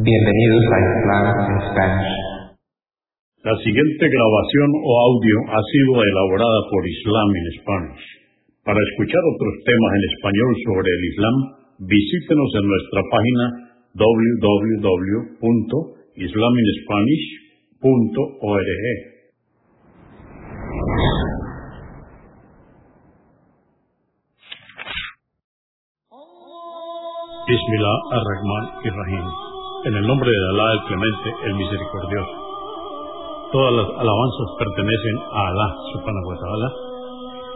Bienvenidos a Islam en Spanish. La siguiente grabación o audio ha sido elaborada por Islam en Spanish. Para escuchar otros temas en español sobre el Islam, visítenos en nuestra página www.islaminspanish.org. Bismillah ar-Rahman ar-Rahim. En el nombre de Alá el Clemente, el Misericordioso. Todas las alabanzas pertenecen a Alá, subhanahu wa ta'ala.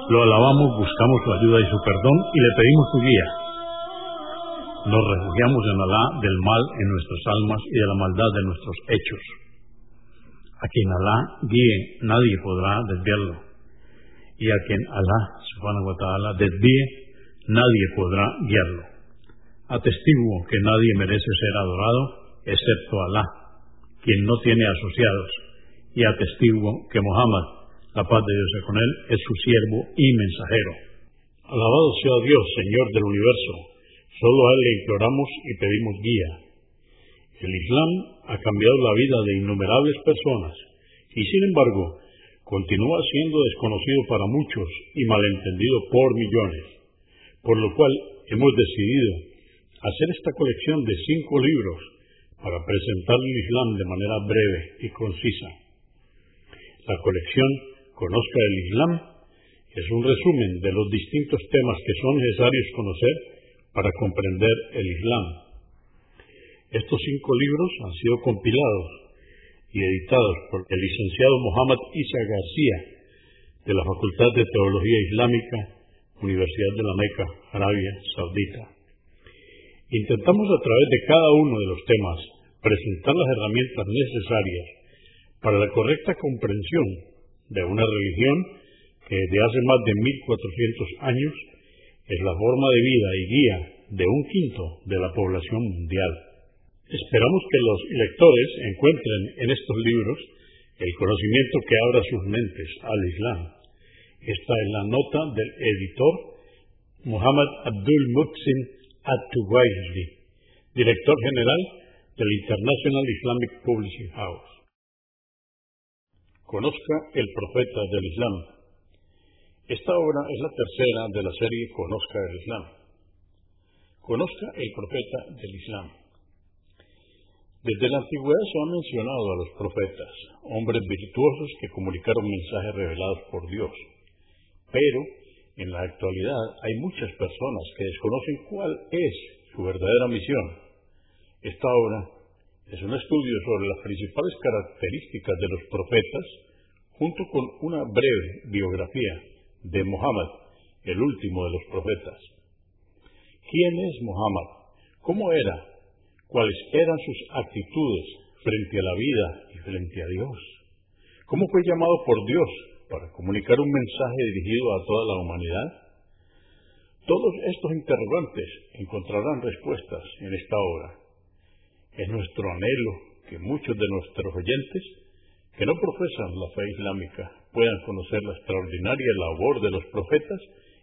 Lo alabamos, buscamos su ayuda y su perdón y le pedimos su guía. Nos refugiamos en Alá del mal en nuestras almas y de la maldad de nuestros hechos. A quien Alá guíe, nadie podrá desviarlo. Y a quien Alá, subhanahu wa ta'ala, desvíe, nadie podrá guiarlo. Atestiguo que nadie merece ser adorado excepto Alá, quien no tiene asociados, y atestiguo que Muhammad, la paz de Dios con él, es su siervo y mensajero. Alabado sea Dios, Señor del universo, solo a Él le imploramos y pedimos guía. El Islam ha cambiado la vida de innumerables personas y sin embargo continúa siendo desconocido para muchos y malentendido por millones, por lo cual hemos decidido hacer esta colección de cinco libros para presentar el Islam de manera breve y concisa. La colección Conozca el Islam es un resumen de los distintos temas que son necesarios conocer para comprender el Islam. Estos cinco libros han sido compilados y editados por el licenciado Mohammad Isa García de la Facultad de Teología Islámica, Universidad de la Meca, Arabia Saudita. Intentamos a través de cada uno de los temas presentar las herramientas necesarias para la correcta comprensión de una religión que desde hace más de 1400 años es la forma de vida y guía de un quinto de la población mundial. Esperamos que los lectores encuentren en estos libros el conocimiento que abra sus mentes al Islam. Esta es la nota del editor Muhammad Abdul Muhsin At-Tuwaili, director general del International Islamic Publishing House. Conozca el profeta del Islam. Esta obra es la tercera de la serie Conozca el Islam. Conozca el profeta del Islam. Desde la antigüedad se han mencionado a los profetas, hombres virtuosos que comunicaron mensajes revelados por Dios. Pero en la actualidad hay muchas personas que desconocen cuál es su verdadera misión. Esta obra es un estudio sobre las principales características de los profetas, junto con una breve biografía de Muhammad, el último de los profetas. ¿Quién es Muhammad? ¿Cómo era? ¿Cuáles eran sus actitudes frente a la vida y frente a Dios? ¿Cómo fue llamado por Dios para comunicar un mensaje dirigido a toda la humanidad? Todos estos interrogantes encontrarán respuestas en esta obra. Es nuestro anhelo que muchos de nuestros oyentes que no profesan la fe islámica puedan conocer la extraordinaria labor de los profetas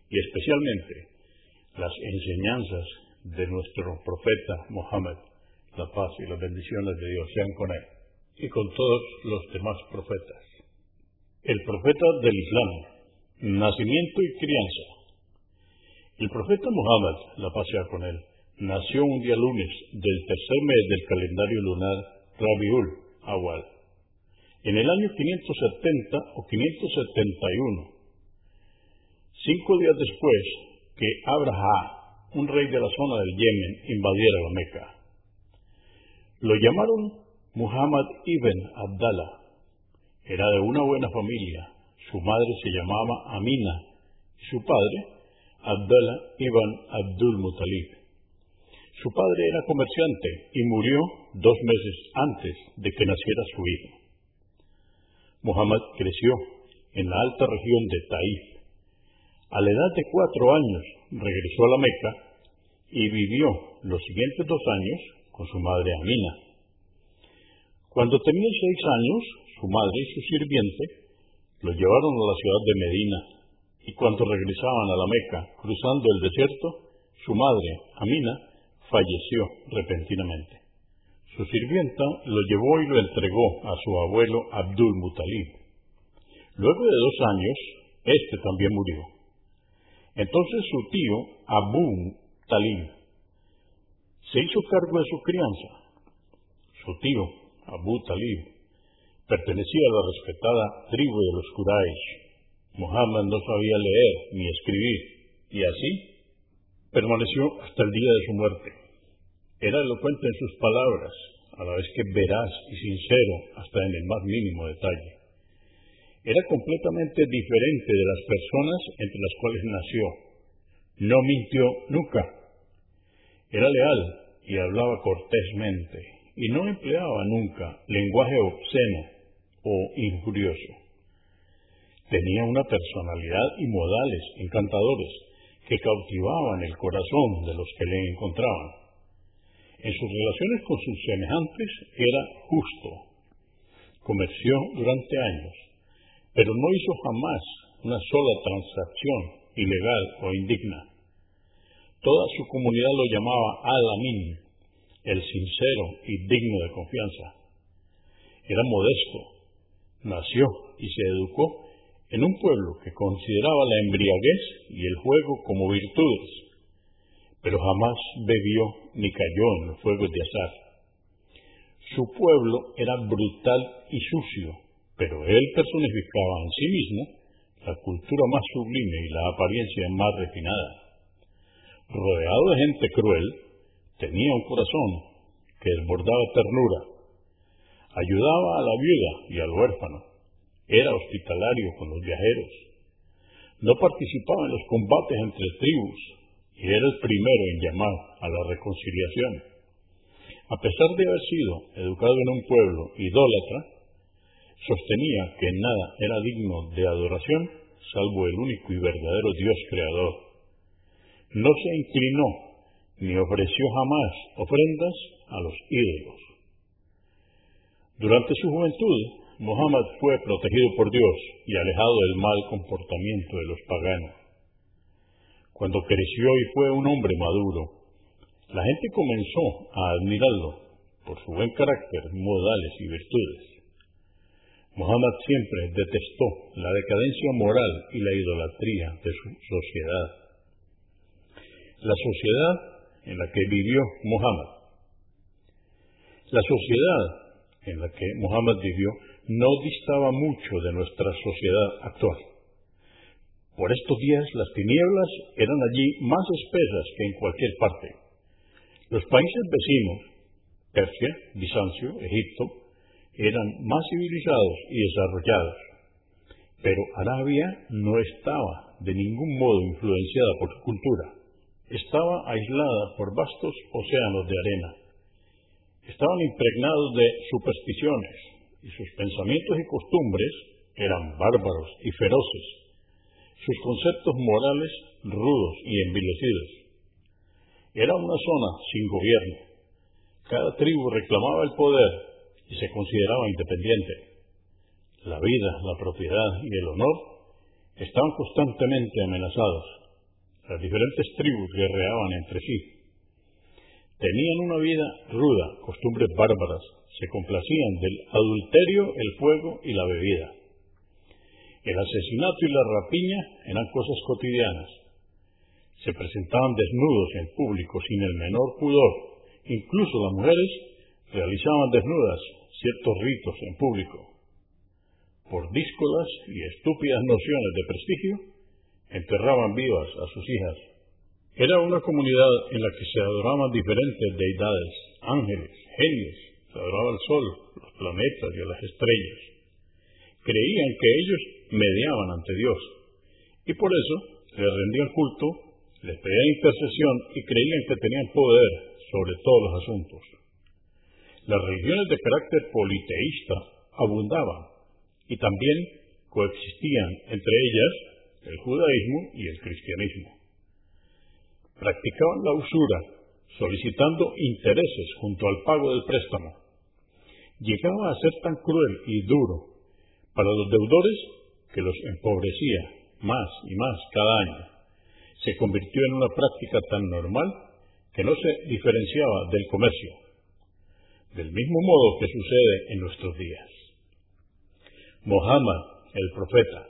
y especialmente las enseñanzas de nuestro profeta Mohammed. La paz y las bendiciones de Dios sean con él y con todos los demás profetas. El profeta del Islam, nacimiento y crianza. El profeta Muhammad, la paz sea con él, nació un día lunes del tercer mes del calendario lunar Rabiul Awal, en el año 570 o 571, cinco días después que Abraha, un rey de la zona del Yemen, invadiera la Meca. Lo llamaron Muhammad ibn Abdallah, era de una buena familia. Su madre se llamaba Amina y su padre, Abdallah ibn Abdul Muttalib. Su padre era comerciante y murió dos meses antes de que naciera su hijo. Muhammad creció en la alta región de Taif. A la edad de cuatro años regresó a la Meca y vivió los siguientes dos años con su madre Amina. Cuando tenía seis años, su madre y su sirviente lo llevaron a la ciudad de Medina, y cuando regresaban a la Meca, cruzando el desierto, su madre, Amina, falleció repentinamente. Su sirvienta lo llevó y lo entregó a su abuelo Abdul Mutalib. Luego de dos años, este también murió. Entonces su tío, Abu Talib, se hizo cargo de su crianza. Su tío, Abu Talib, pertenecía a la respetada tribu de los Quraysh. Muhammad no sabía leer ni escribir, y así permaneció hasta el día de su muerte. Era elocuente en sus palabras, a la vez que veraz y sincero hasta en el más mínimo detalle. Era completamente diferente de las personas entre las cuales nació. No mintió nunca. Era leal y hablaba cortésmente y no empleaba nunca lenguaje obsceno o injurioso. Tenía una personalidad y modales encantadores que cautivaban el corazón de los que le encontraban. En sus relaciones con sus semejantes era justo. Comerció durante años pero no hizo jamás una sola transacción ilegal o indigna. Toda su comunidad lo llamaba Alamín, el sincero y digno de confianza. Era modesto, nació y se educó en un pueblo que consideraba la embriaguez y el juego como virtudes, pero jamás bebió ni cayó en los juegos de azar. Su pueblo era brutal y sucio, pero él personificaba en sí mismo la cultura más sublime y la apariencia más refinada. Rodeado de gente cruel, tenía un corazón que desbordaba ternura, ayudaba a la viuda y al huérfano, era hospitalario con los viajeros, no participaba en los combates entre tribus y era el primero en llamar a la reconciliación. A pesar de haber sido educado en un pueblo idólatra, sostenía que nada era digno de adoración salvo el único y verdadero Dios creador. No se inclinó ni ofreció jamás ofrendas a los ídolos. Durante su juventud, Muhammad fue protegido por Dios y alejado del mal comportamiento de los paganos. Cuando creció y fue un hombre maduro, la gente comenzó a admirarlo por su buen carácter, modales y virtudes. Muhammad siempre detestó la decadencia moral y la idolatría de su sociedad. La sociedad en la que vivió Muhammad. La sociedad en la que Muhammad vivió no distaba mucho de nuestra sociedad actual. Por estos días las tinieblas eran allí más espesas que en cualquier parte. Los países vecinos, Persia, Bizancio, Egipto, eran más civilizados y desarrollados, pero Arabia no estaba de ningún modo influenciada por su cultura. Estaba aislada por vastos océanos de arena. Estaban impregnados de supersticiones y sus pensamientos y costumbres eran bárbaros y feroces. Sus conceptos morales rudos y envilecidos. Era una zona sin gobierno. Cada tribu reclamaba el poder y se consideraba independiente. La vida, la propiedad y el honor estaban constantemente amenazados. Las diferentes tribus guerreaban entre sí. Tenían una vida ruda, costumbres bárbaras, se complacían del adulterio, el fuego y la bebida. El asesinato y la rapiña eran cosas cotidianas. Se presentaban desnudos en público sin el menor pudor. Incluso las mujeres realizaban desnudas ciertos ritos en público. Por díscolas y estúpidas nociones de prestigio, enterraban vivas a sus hijas. Era una comunidad en la que se adoraban diferentes deidades, ángeles, genios, se adoraba al sol, los planetas y las estrellas. Creían que ellos mediaban ante Dios y por eso le rendían culto, les pedían intercesión y creían que tenían poder sobre todos los asuntos. Las religiones de carácter politeísta abundaban y también coexistían entre ellas el judaísmo y el cristianismo. Practicaban la usura, solicitando intereses junto al pago del préstamo. Llegaba a ser tan cruel y duro para los deudores que los empobrecía más y más cada año. Se convirtió en una práctica tan normal que no se diferenciaba del comercio del mismo modo que sucede en nuestros días. Mohammed, el profeta.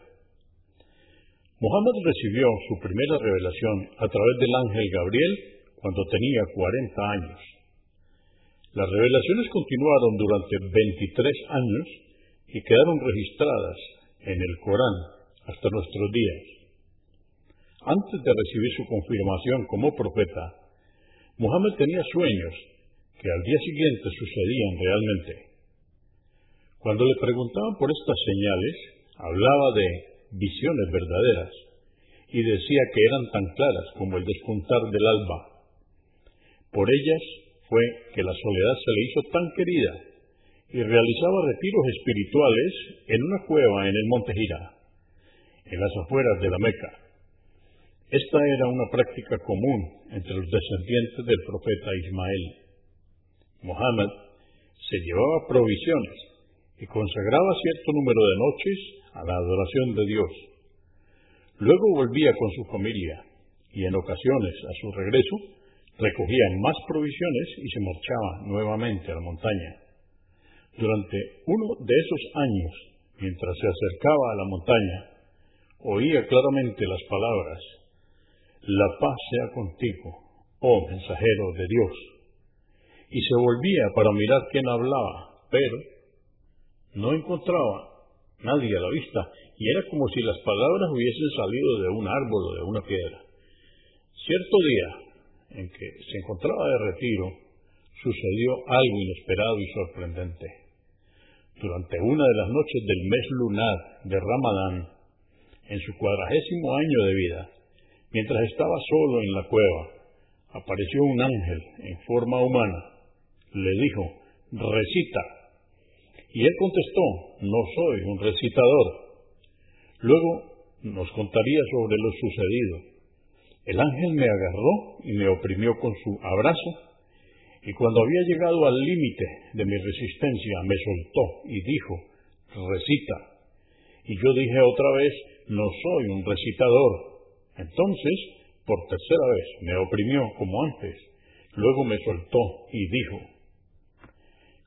Mohammed recibió su primera revelación a través del ángel Gabriel cuando tenía 40 años. Las revelaciones continuaron durante 23 años y quedaron registradas en el Corán hasta nuestros días. Antes de recibir su confirmación como profeta, Muhammad tenía sueños que al día siguiente sucedían realmente. Cuando le preguntaban por estas señales, hablaba de visiones verdaderas y decía que eran tan claras como el despuntar del alba. Por ellas fue que la soledad se le hizo tan querida y realizaba retiros espirituales en una cueva en el monte Gira, en las afueras de la Meca. Esta era una práctica común entre los descendientes del profeta Ismael. Mohammed se llevaba provisiones y consagraba cierto número de noches a la adoración de Dios. Luego volvía con su familia y en ocasiones a su regreso recogía más provisiones y se marchaba nuevamente a la montaña. Durante uno de esos años, mientras se acercaba a la montaña, oía claramente las palabras, La paz sea contigo, oh mensajero de Dios. Y se volvía para mirar quién hablaba, pero no encontraba nadie a la vista, y era como si las palabras hubiesen salido de un árbol o de una piedra. Cierto día, en que se encontraba de retiro, sucedió algo inesperado y sorprendente. Durante una de las noches del mes lunar de Ramadán, en su cuadragésimo año de vida, mientras estaba solo en la cueva, apareció un ángel en forma humana. Le dijo, recita. Y él contestó, no soy un recitador. Luego nos contaría sobre lo sucedido el ángel me agarró y me oprimió con su abrazo, y cuando había llegado al límite de mi resistencia, me soltó y dijo, recita. Y yo dije otra vez, no soy un recitador. Entonces, por tercera vez, me oprimió como antes. Luego me soltó y dijo,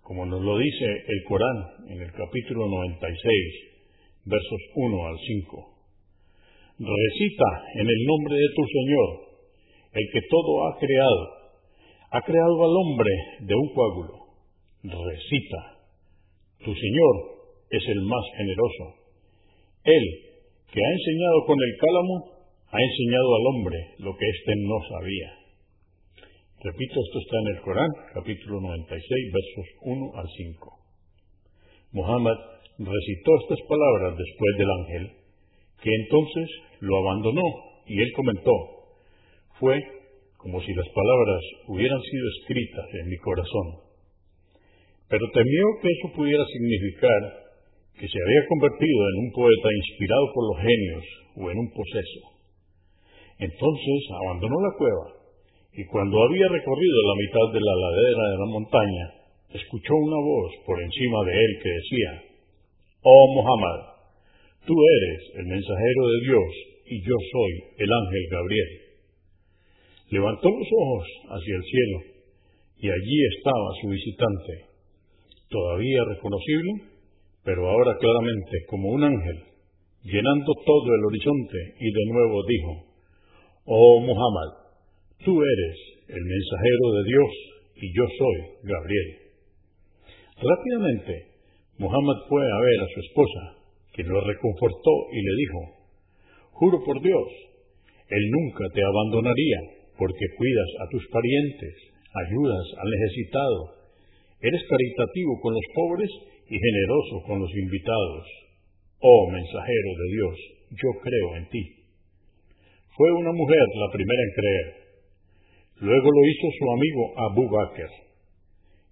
como nos lo dice el Corán en el capítulo 96, versos 1 al 5. Recita en el nombre de tu Señor, el que todo ha creado. Ha creado al hombre de un coágulo. Recita. Tu Señor es el más generoso. Él, que ha enseñado con el cálamo, ha enseñado al hombre lo que éste no sabía. Repito, esto está en el Corán, capítulo 96, versos 1 al 5. Muhammad recitó estas palabras después del ángel que entonces lo abandonó y él comentó, fue como si las palabras hubieran sido escritas en mi corazón. Pero temió que eso pudiera significar que se había convertido en un poeta inspirado por los genios o en un poseso. Entonces abandonó la cueva y cuando había recorrido la mitad de la ladera de la montaña, escuchó una voz por encima de él que decía, Oh Muhammad, Tú eres el mensajero de Dios y yo soy el ángel Gabriel. Levantó los ojos hacia el cielo y allí estaba su visitante, todavía reconocible, pero ahora claramente como un ángel, llenando todo el horizonte y de nuevo dijo, Oh Muhammad, tú eres el mensajero de Dios y yo soy Gabriel. Rápidamente, Muhammad fue a ver a su esposa que lo reconfortó y le dijo, Juro por Dios, Él nunca te abandonaría, porque cuidas a tus parientes, ayudas al necesitado, eres caritativo con los pobres y generoso con los invitados. Oh mensajero de Dios, yo creo en ti. Fue una mujer la primera en creer. Luego lo hizo su amigo Abu Bakr.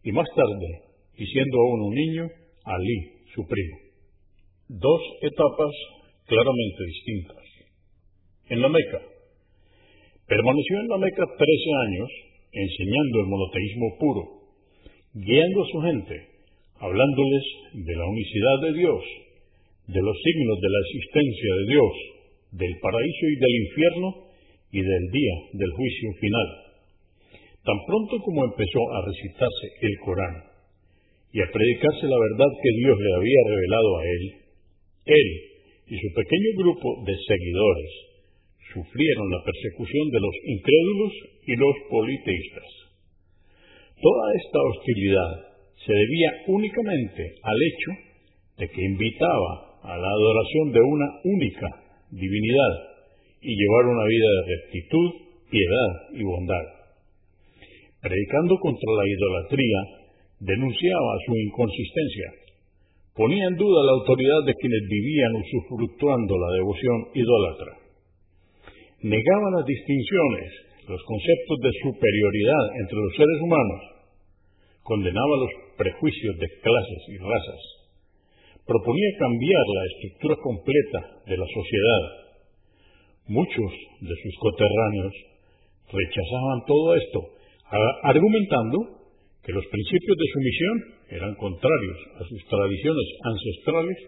Y más tarde, y siendo aún un niño, Ali, su primo dos etapas claramente distintas. En la Meca. Permaneció en la Meca 13 años enseñando el monoteísmo puro, guiando a su gente, hablándoles de la unicidad de Dios, de los signos de la existencia de Dios, del paraíso y del infierno y del día del juicio final. Tan pronto como empezó a recitarse el Corán, y a predicarse la verdad que Dios le había revelado a él, él y su pequeño grupo de seguidores sufrieron la persecución de los incrédulos y los politeístas. Toda esta hostilidad se debía únicamente al hecho de que invitaba a la adoración de una única divinidad y llevar una vida de rectitud, piedad y bondad. Predicando contra la idolatría, denunciaba su inconsistencia, ponía en duda la autoridad de quienes vivían usufructuando la devoción idólatra, negaba las distinciones, los conceptos de superioridad entre los seres humanos, condenaba los prejuicios de clases y razas, proponía cambiar la estructura completa de la sociedad. Muchos de sus coterráneos rechazaban todo esto, argumentando que los principios de su misión eran contrarios a sus tradiciones ancestrales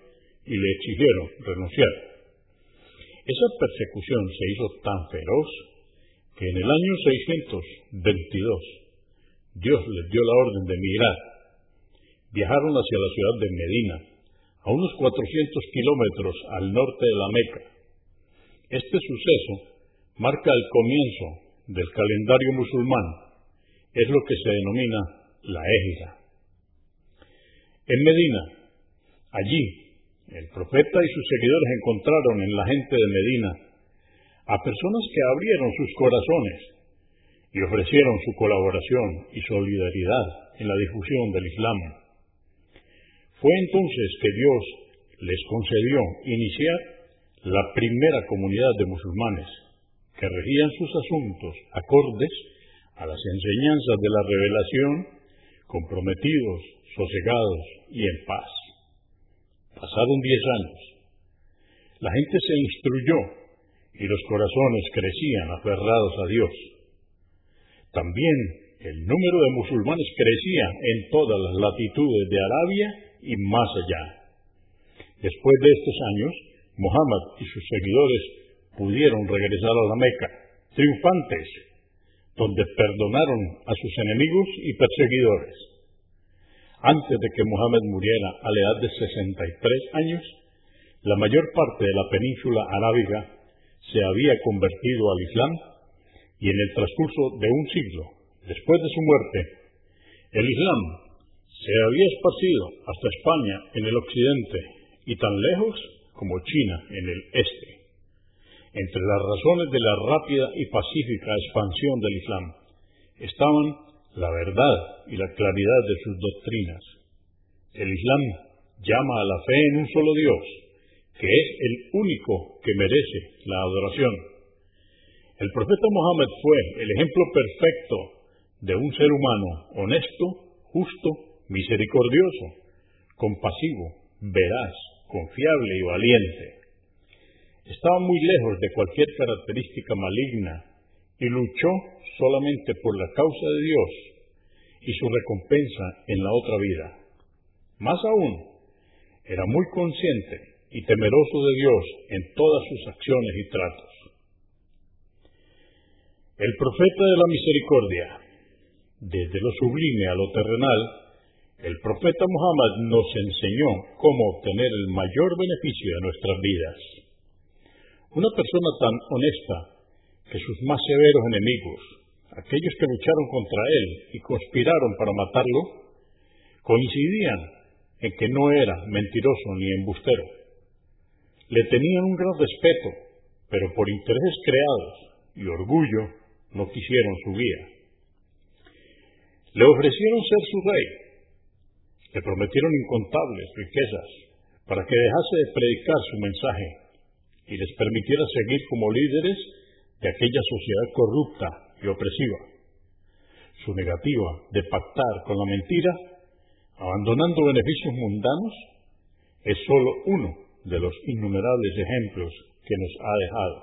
y le exigieron renunciar. Esa persecución se hizo tan feroz que en el año 622 Dios les dio la orden de emigrar. Viajaron hacia la ciudad de Medina, a unos 400 kilómetros al norte de la Meca. Este suceso marca el comienzo del calendario musulmán. Es lo que se denomina la égida. En Medina, allí, el profeta y sus seguidores encontraron en la gente de Medina a personas que abrieron sus corazones y ofrecieron su colaboración y solidaridad en la difusión del Islam. Fue entonces que Dios les concedió iniciar la primera comunidad de musulmanes que regían sus asuntos acordes a las enseñanzas de la revelación comprometidos, sosegados y en paz. Pasaron diez años. La gente se instruyó y los corazones crecían aferrados a Dios. También el número de musulmanes crecía en todas las latitudes de Arabia y más allá. Después de estos años, Muhammad y sus seguidores pudieron regresar a la Meca, triunfantes, donde perdonaron a sus enemigos y perseguidores. Antes de que Muhammad muriera a la edad de 63 años, la mayor parte de la península arábiga se había convertido al Islam y en el transcurso de un siglo después de su muerte, el Islam se había esparcido hasta España en el occidente y tan lejos como China en el este. Entre las razones de la rápida y pacífica expansión del Islam estaban la verdad y la claridad de sus doctrinas. El Islam llama a la fe en un solo Dios, que es el único que merece la adoración. El profeta Mohammed fue el ejemplo perfecto de un ser humano honesto, justo, misericordioso, compasivo, veraz, confiable y valiente estaba muy lejos de cualquier característica maligna y luchó solamente por la causa de Dios y su recompensa en la otra vida. Más aún, era muy consciente y temeroso de Dios en todas sus acciones y tratos. El profeta de la misericordia, desde lo sublime a lo terrenal, el profeta Muhammad nos enseñó cómo obtener el mayor beneficio de nuestras vidas. Una persona tan honesta que sus más severos enemigos, aquellos que lucharon contra él y conspiraron para matarlo, coincidían en que no era mentiroso ni embustero. Le tenían un gran respeto, pero por intereses creados y orgullo no quisieron su guía. Le ofrecieron ser su rey, le prometieron incontables riquezas para que dejase de predicar su mensaje y les permitiera seguir como líderes de aquella sociedad corrupta y opresiva. Su negativa de pactar con la mentira, abandonando beneficios mundanos, es sólo uno de los innumerables ejemplos que nos ha dejado.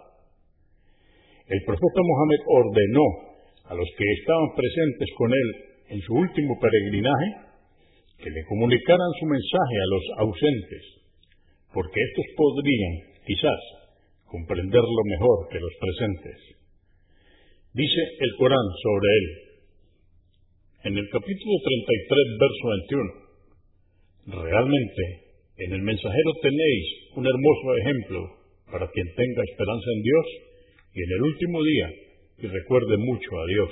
El profeta Mohammed ordenó a los que estaban presentes con él en su último peregrinaje que le comunicaran su mensaje a los ausentes, porque estos podrían quizás comprenderlo mejor que los presentes. Dice el Corán sobre él, en el capítulo 33, verso 21, Realmente, en el mensajero tenéis un hermoso ejemplo para quien tenga esperanza en Dios y en el último día y recuerde mucho a Dios.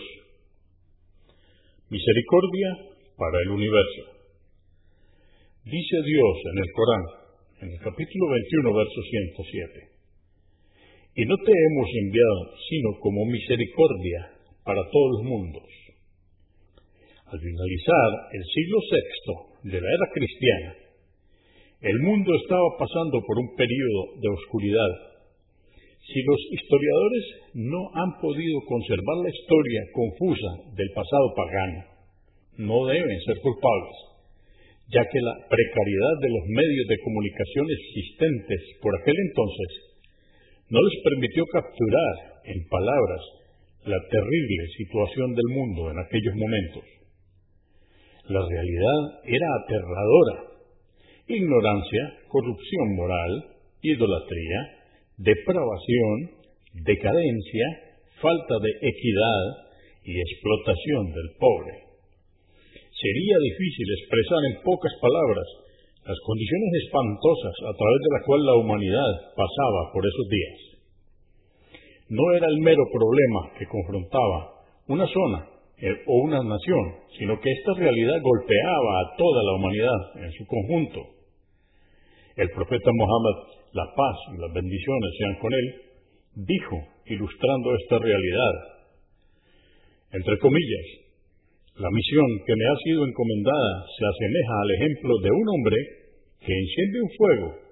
Misericordia para el universo. Dice Dios en el Corán, en el capítulo 21, verso 107. Y no te hemos enviado sino como misericordia para todos los mundos. Al finalizar el siglo VI de la era cristiana, el mundo estaba pasando por un período de oscuridad. Si los historiadores no han podido conservar la historia confusa del pasado pagano, no deben ser culpables, ya que la precariedad de los medios de comunicación existentes por aquel entonces no les permitió capturar en palabras la terrible situación del mundo en aquellos momentos. La realidad era aterradora. Ignorancia, corrupción moral, idolatría, depravación, decadencia, falta de equidad y explotación del pobre. Sería difícil expresar en pocas palabras las condiciones espantosas a través de las cuales la humanidad pasaba por esos días no era el mero problema que confrontaba una zona eh, o una nación, sino que esta realidad golpeaba a toda la humanidad en su conjunto. El profeta Mohammed, la paz y las bendiciones sean con él, dijo, ilustrando esta realidad, entre comillas, la misión que me ha sido encomendada se asemeja al ejemplo de un hombre que enciende un fuego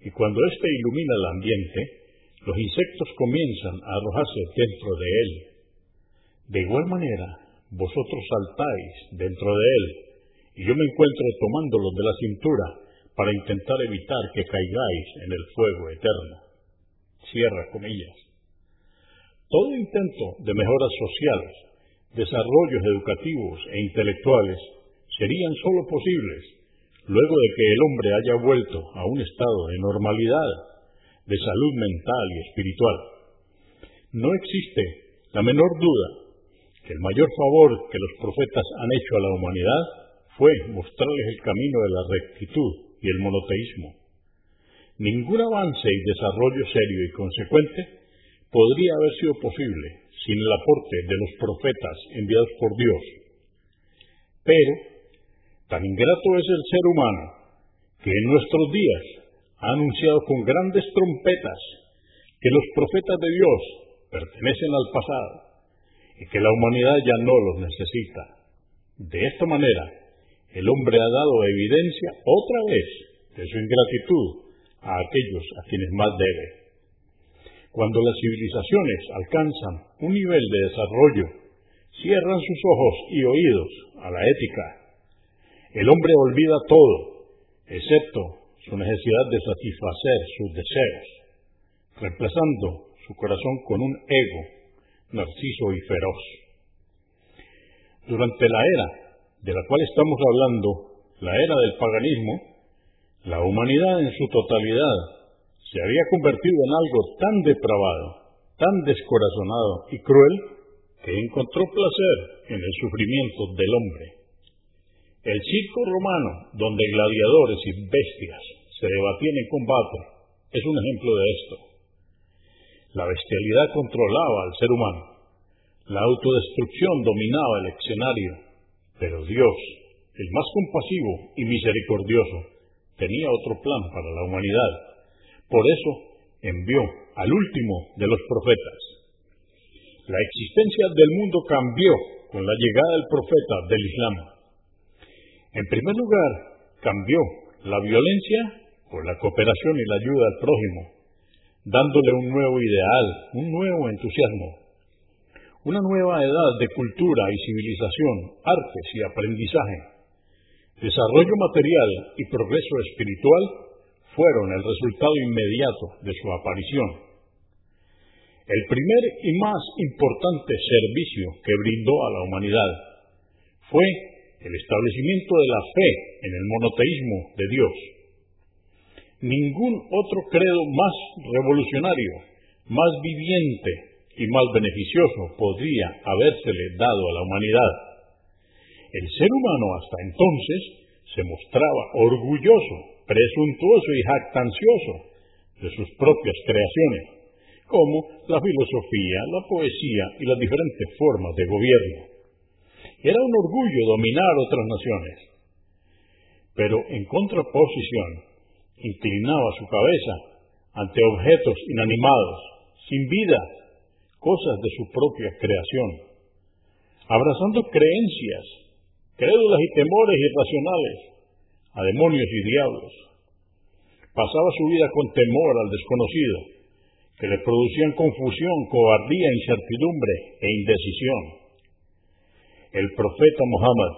y cuando éste ilumina el ambiente, los insectos comienzan a arrojarse dentro de él. De igual manera, vosotros saltáis dentro de él, y yo me encuentro tomándolos de la cintura para intentar evitar que caigáis en el fuego eterno. Cierra comillas. Todo intento de mejoras sociales, desarrollos educativos e intelectuales serían sólo posibles luego de que el hombre haya vuelto a un estado de normalidad de salud mental y espiritual. No existe la menor duda que el mayor favor que los profetas han hecho a la humanidad fue mostrarles el camino de la rectitud y el monoteísmo. Ningún avance y desarrollo serio y consecuente podría haber sido posible sin el aporte de los profetas enviados por Dios. Pero, tan ingrato es el ser humano que en nuestros días ha anunciado con grandes trompetas que los profetas de Dios pertenecen al pasado y que la humanidad ya no los necesita. De esta manera, el hombre ha dado evidencia otra vez de su ingratitud a aquellos a quienes más debe. Cuando las civilizaciones alcanzan un nivel de desarrollo, cierran sus ojos y oídos a la ética. El hombre olvida todo, excepto su necesidad de satisfacer sus deseos, reemplazando su corazón con un ego narciso y feroz. Durante la era de la cual estamos hablando, la era del paganismo, la humanidad en su totalidad se había convertido en algo tan depravado, tan descorazonado y cruel, que encontró placer en el sufrimiento del hombre el circo romano, donde gladiadores y bestias se debatían en combate, es un ejemplo de esto. La bestialidad controlaba al ser humano. La autodestrucción dominaba el escenario. Pero Dios, el más compasivo y misericordioso, tenía otro plan para la humanidad. Por eso envió al último de los profetas. La existencia del mundo cambió con la llegada del profeta del Islam. En primer lugar, cambió la violencia por la cooperación y la ayuda al prójimo, dándole un nuevo ideal, un nuevo entusiasmo, una nueva edad de cultura y civilización, artes y aprendizaje. Desarrollo material y progreso espiritual fueron el resultado inmediato de su aparición. El primer y más importante servicio que brindó a la humanidad fue el establecimiento de la fe en el monoteísmo de Dios. Ningún otro credo más revolucionario, más viviente y más beneficioso podría habérsele dado a la humanidad. El ser humano hasta entonces se mostraba orgulloso, presuntuoso y jactancioso de sus propias creaciones, como la filosofía, la poesía y las diferentes formas de gobierno. Era un orgullo dominar otras naciones, pero en contraposición inclinaba su cabeza ante objetos inanimados, sin vida, cosas de su propia creación, abrazando creencias, crédulas y temores irracionales a demonios y diablos. Pasaba su vida con temor al desconocido, que le producían confusión, cobardía, incertidumbre e indecisión. El profeta Muhammad,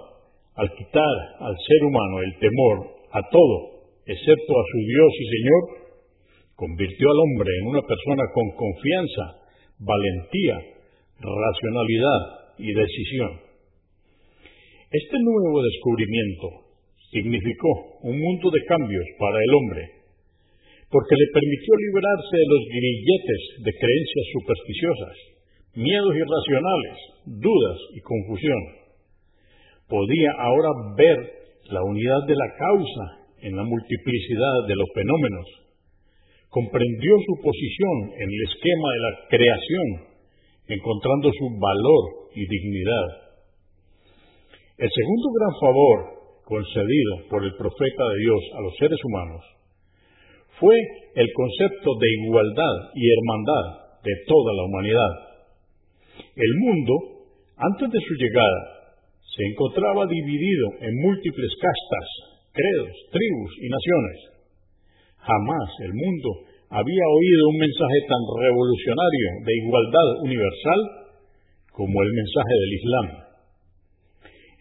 al quitar al ser humano el temor a todo, excepto a su Dios y Señor, convirtió al hombre en una persona con confianza, valentía, racionalidad y decisión. Este nuevo descubrimiento significó un mundo de cambios para el hombre, porque le permitió librarse de los grilletes de creencias supersticiosas, miedos irracionales, dudas y confusión. Podía ahora ver la unidad de la causa en la multiplicidad de los fenómenos. Comprendió su posición en el esquema de la creación, encontrando su valor y dignidad. El segundo gran favor concedido por el profeta de Dios a los seres humanos fue el concepto de igualdad y hermandad de toda la humanidad. El mundo, antes de su llegada, se encontraba dividido en múltiples castas, credos, tribus y naciones. Jamás el mundo había oído un mensaje tan revolucionario de igualdad universal como el mensaje del Islam.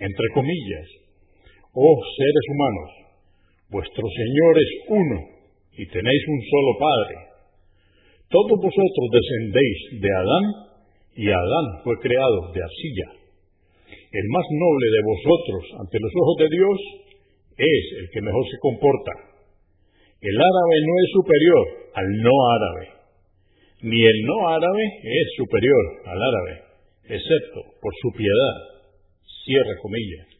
Entre comillas, oh seres humanos, vuestro Señor es uno y tenéis un solo Padre. Todos vosotros descendéis de Adán y Adán fue creado de arcilla. El más noble de vosotros ante los ojos de Dios es el que mejor se comporta. El árabe no es superior al no árabe, ni el no árabe es superior al árabe, excepto por su piedad. Cierra comillas.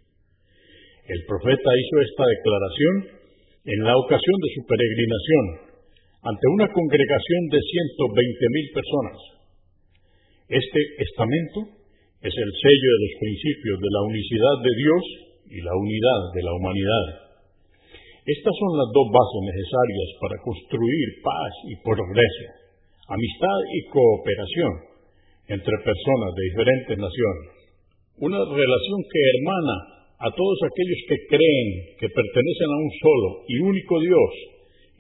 El profeta hizo esta declaración en la ocasión de su peregrinación ante una congregación de 120 mil personas. Este estamento es el sello de los principios de la unicidad de Dios y la unidad de la humanidad. Estas son las dos bases necesarias para construir paz y progreso, amistad y cooperación entre personas de diferentes naciones. Una relación que hermana a todos aquellos que creen que pertenecen a un solo y único Dios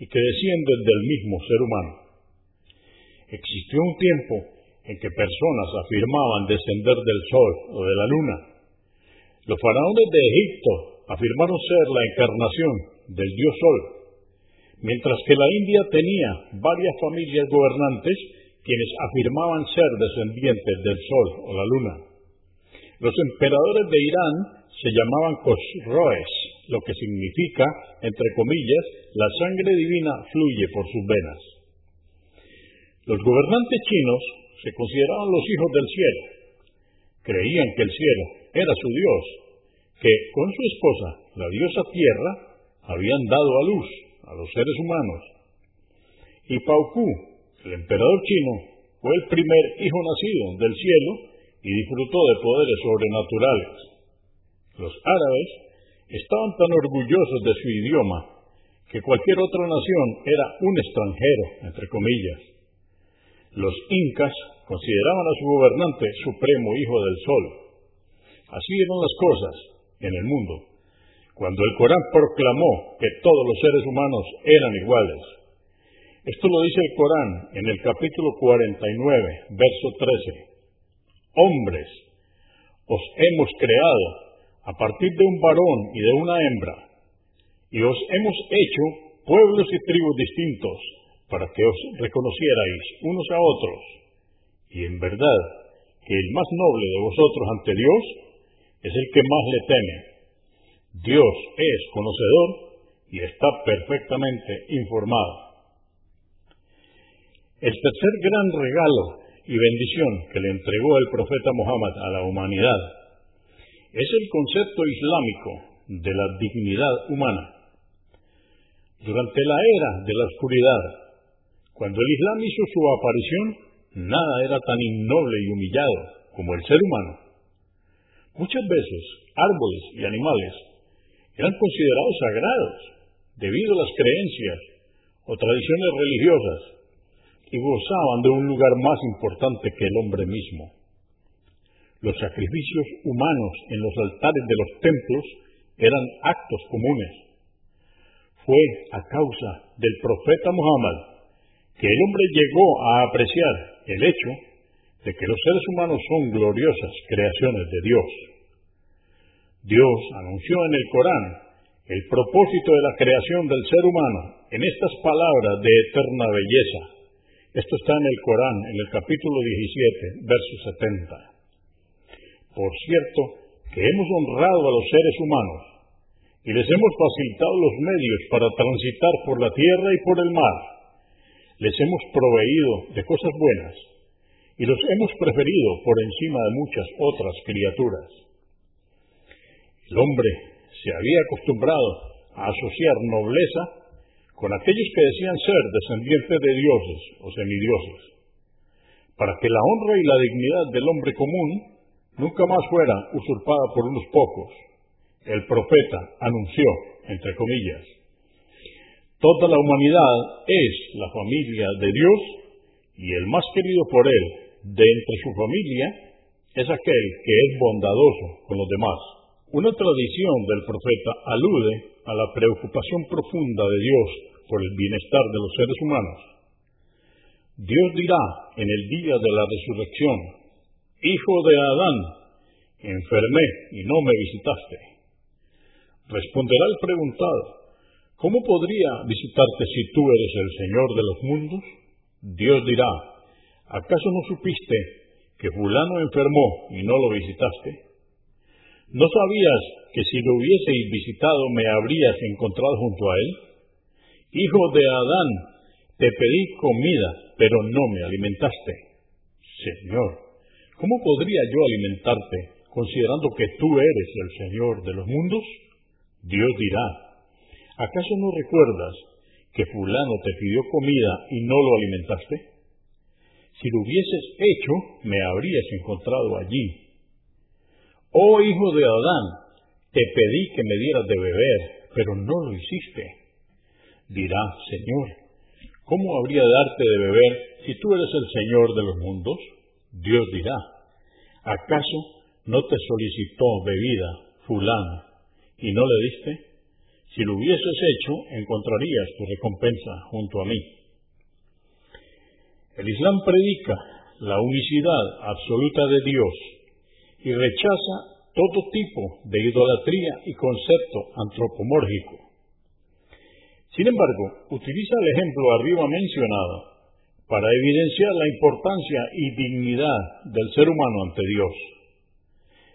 y que descienden del mismo ser humano. Existió un tiempo en que personas afirmaban descender del sol o de la luna. Los faraones de Egipto afirmaron ser la encarnación del dios sol, mientras que la India tenía varias familias gobernantes quienes afirmaban ser descendientes del sol o la luna. Los emperadores de Irán se llamaban Khosroes, lo que significa, entre comillas, la sangre divina fluye por sus venas. Los gobernantes chinos se consideraban los hijos del cielo. Creían que el cielo era su Dios, que con su esposa, la diosa tierra, habían dado a luz a los seres humanos. Y Pauku, el emperador chino, fue el primer hijo nacido del cielo y disfrutó de poderes sobrenaturales. Los árabes estaban tan orgullosos de su idioma que cualquier otra nación era un extranjero, entre comillas. Los incas consideraban a su gobernante supremo hijo del sol. Así eran las cosas en el mundo. Cuando el Corán proclamó que todos los seres humanos eran iguales. Esto lo dice el Corán en el capítulo 49, verso 13. Hombres, os hemos creado a partir de un varón y de una hembra, y os hemos hecho pueblos y tribus distintos para que os reconocierais unos a otros. Y en verdad que el más noble de vosotros ante Dios es el que más le teme. Dios es conocedor y está perfectamente informado. El tercer gran regalo y bendición que le entregó el profeta Muhammad a la humanidad es el concepto islámico de la dignidad humana. Durante la era de la oscuridad, cuando el Islam hizo su aparición, nada era tan innoble y humillado como el ser humano. Muchas veces, árboles y animales eran considerados sagrados debido a las creencias o tradiciones religiosas y gozaban de un lugar más importante que el hombre mismo. Los sacrificios humanos en los altares de los templos eran actos comunes. Fue a causa del profeta Muhammad que el hombre llegó a apreciar el hecho de que los seres humanos son gloriosas creaciones de Dios. Dios anunció en el Corán el propósito de la creación del ser humano en estas palabras de eterna belleza. Esto está en el Corán, en el capítulo 17, verso 70. Por cierto, que hemos honrado a los seres humanos y les hemos facilitado los medios para transitar por la tierra y por el mar. Les hemos proveído de cosas buenas y los hemos preferido por encima de muchas otras criaturas. El hombre se había acostumbrado a asociar nobleza con aquellos que decían ser descendientes de dioses o semidioses, para que la honra y la dignidad del hombre común nunca más fuera usurpada por unos pocos. El profeta anunció, entre comillas, toda la humanidad es la familia de Dios y el más querido por él de entre su familia es aquel que es bondadoso con los demás. Una tradición del profeta alude a la preocupación profunda de Dios por el bienestar de los seres humanos. Dios dirá en el día de la resurrección, Hijo de Adán, enfermé y no me visitaste. Responderá el preguntado, ¿cómo podría visitarte si tú eres el Señor de los mundos? Dios dirá, ¿acaso no supiste que fulano enfermó y no lo visitaste? ¿No sabías que si lo hubieseis visitado me habrías encontrado junto a él? Hijo de Adán, te pedí comida, pero no me alimentaste. Señor, ¿Cómo podría yo alimentarte considerando que tú eres el Señor de los mundos? Dios dirá, ¿acaso no recuerdas que fulano te pidió comida y no lo alimentaste? Si lo hubieses hecho, me habrías encontrado allí. Oh hijo de Adán, te pedí que me dieras de beber, pero no lo hiciste. Dirá, Señor, ¿cómo habría darte de beber si tú eres el Señor de los mundos? Dios dirá, ¿acaso no te solicitó bebida fulano y no le diste? Si lo hubieses hecho, encontrarías tu recompensa junto a mí. El Islam predica la unicidad absoluta de Dios y rechaza todo tipo de idolatría y concepto antropomórfico. Sin embargo, utiliza el ejemplo arriba mencionado para evidenciar la importancia y dignidad del ser humano ante Dios.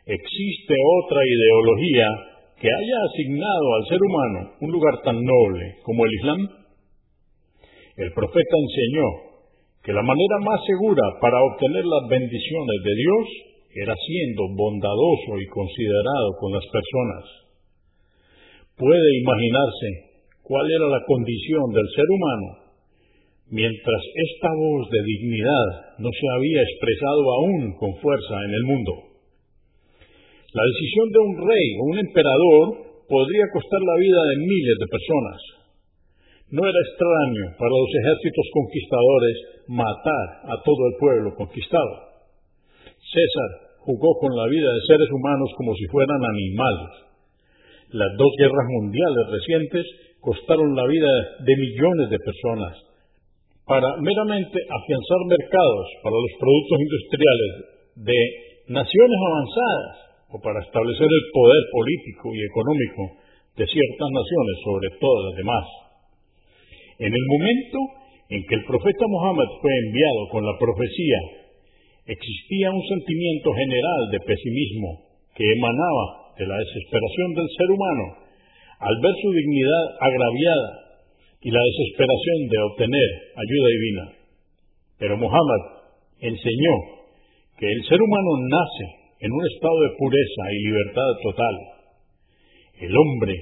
¿Existe otra ideología que haya asignado al ser humano un lugar tan noble como el Islam? El profeta enseñó que la manera más segura para obtener las bendiciones de Dios era siendo bondadoso y considerado con las personas. Puede imaginarse cuál era la condición del ser humano mientras esta voz de dignidad no se había expresado aún con fuerza en el mundo. La decisión de un rey o un emperador podría costar la vida de miles de personas. No era extraño para los ejércitos conquistadores matar a todo el pueblo conquistado. César jugó con la vida de seres humanos como si fueran animales. Las dos guerras mundiales recientes costaron la vida de millones de personas para meramente afianzar mercados para los productos industriales de naciones avanzadas o para establecer el poder político y económico de ciertas naciones sobre todas las demás. En el momento en que el profeta Muhammad fue enviado con la profecía, existía un sentimiento general de pesimismo que emanaba de la desesperación del ser humano al ver su dignidad agraviada y la desesperación de obtener ayuda divina. Pero Muhammad enseñó que el ser humano nace en un estado de pureza y libertad total. El hombre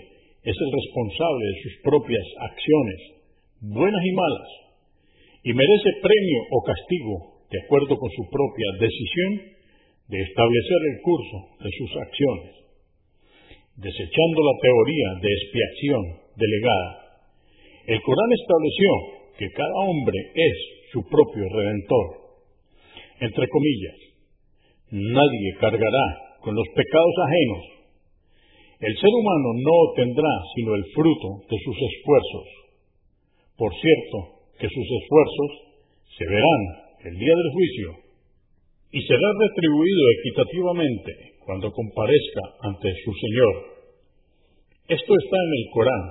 es el responsable de sus propias acciones, buenas y malas, y merece premio o castigo de acuerdo con su propia decisión de establecer el curso de sus acciones. Desechando la teoría de expiación delegada, el Corán estableció que cada hombre es su propio redentor. Entre comillas, nadie cargará con los pecados ajenos. El ser humano no obtendrá sino el fruto de sus esfuerzos. Por cierto, que sus esfuerzos se verán el día del juicio y será retribuido equitativamente cuando comparezca ante su Señor. Esto está en el Corán,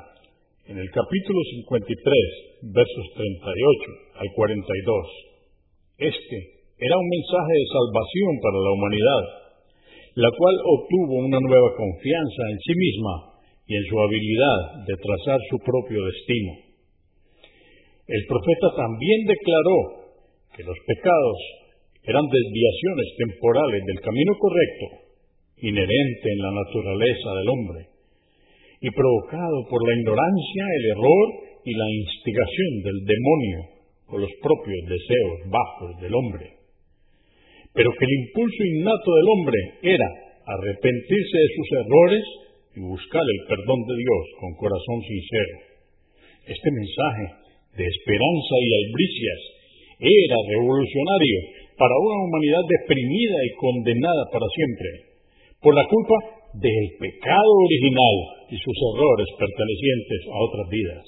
en el capítulo 53, versos 38 al 42. Este era un mensaje de salvación para la humanidad, la cual obtuvo una nueva confianza en sí misma y en su habilidad de trazar su propio destino. El profeta también declaró que los pecados eran desviaciones temporales del camino correcto, inherente en la naturaleza del hombre, y provocado por la ignorancia, el error y la instigación del demonio o los propios deseos bajos del hombre. Pero que el impulso innato del hombre era arrepentirse de sus errores y buscar el perdón de Dios con corazón sincero. Este mensaje de esperanza y albricias era revolucionario para una humanidad deprimida y condenada para siempre, por la culpa del pecado original y sus errores pertenecientes a otras vidas.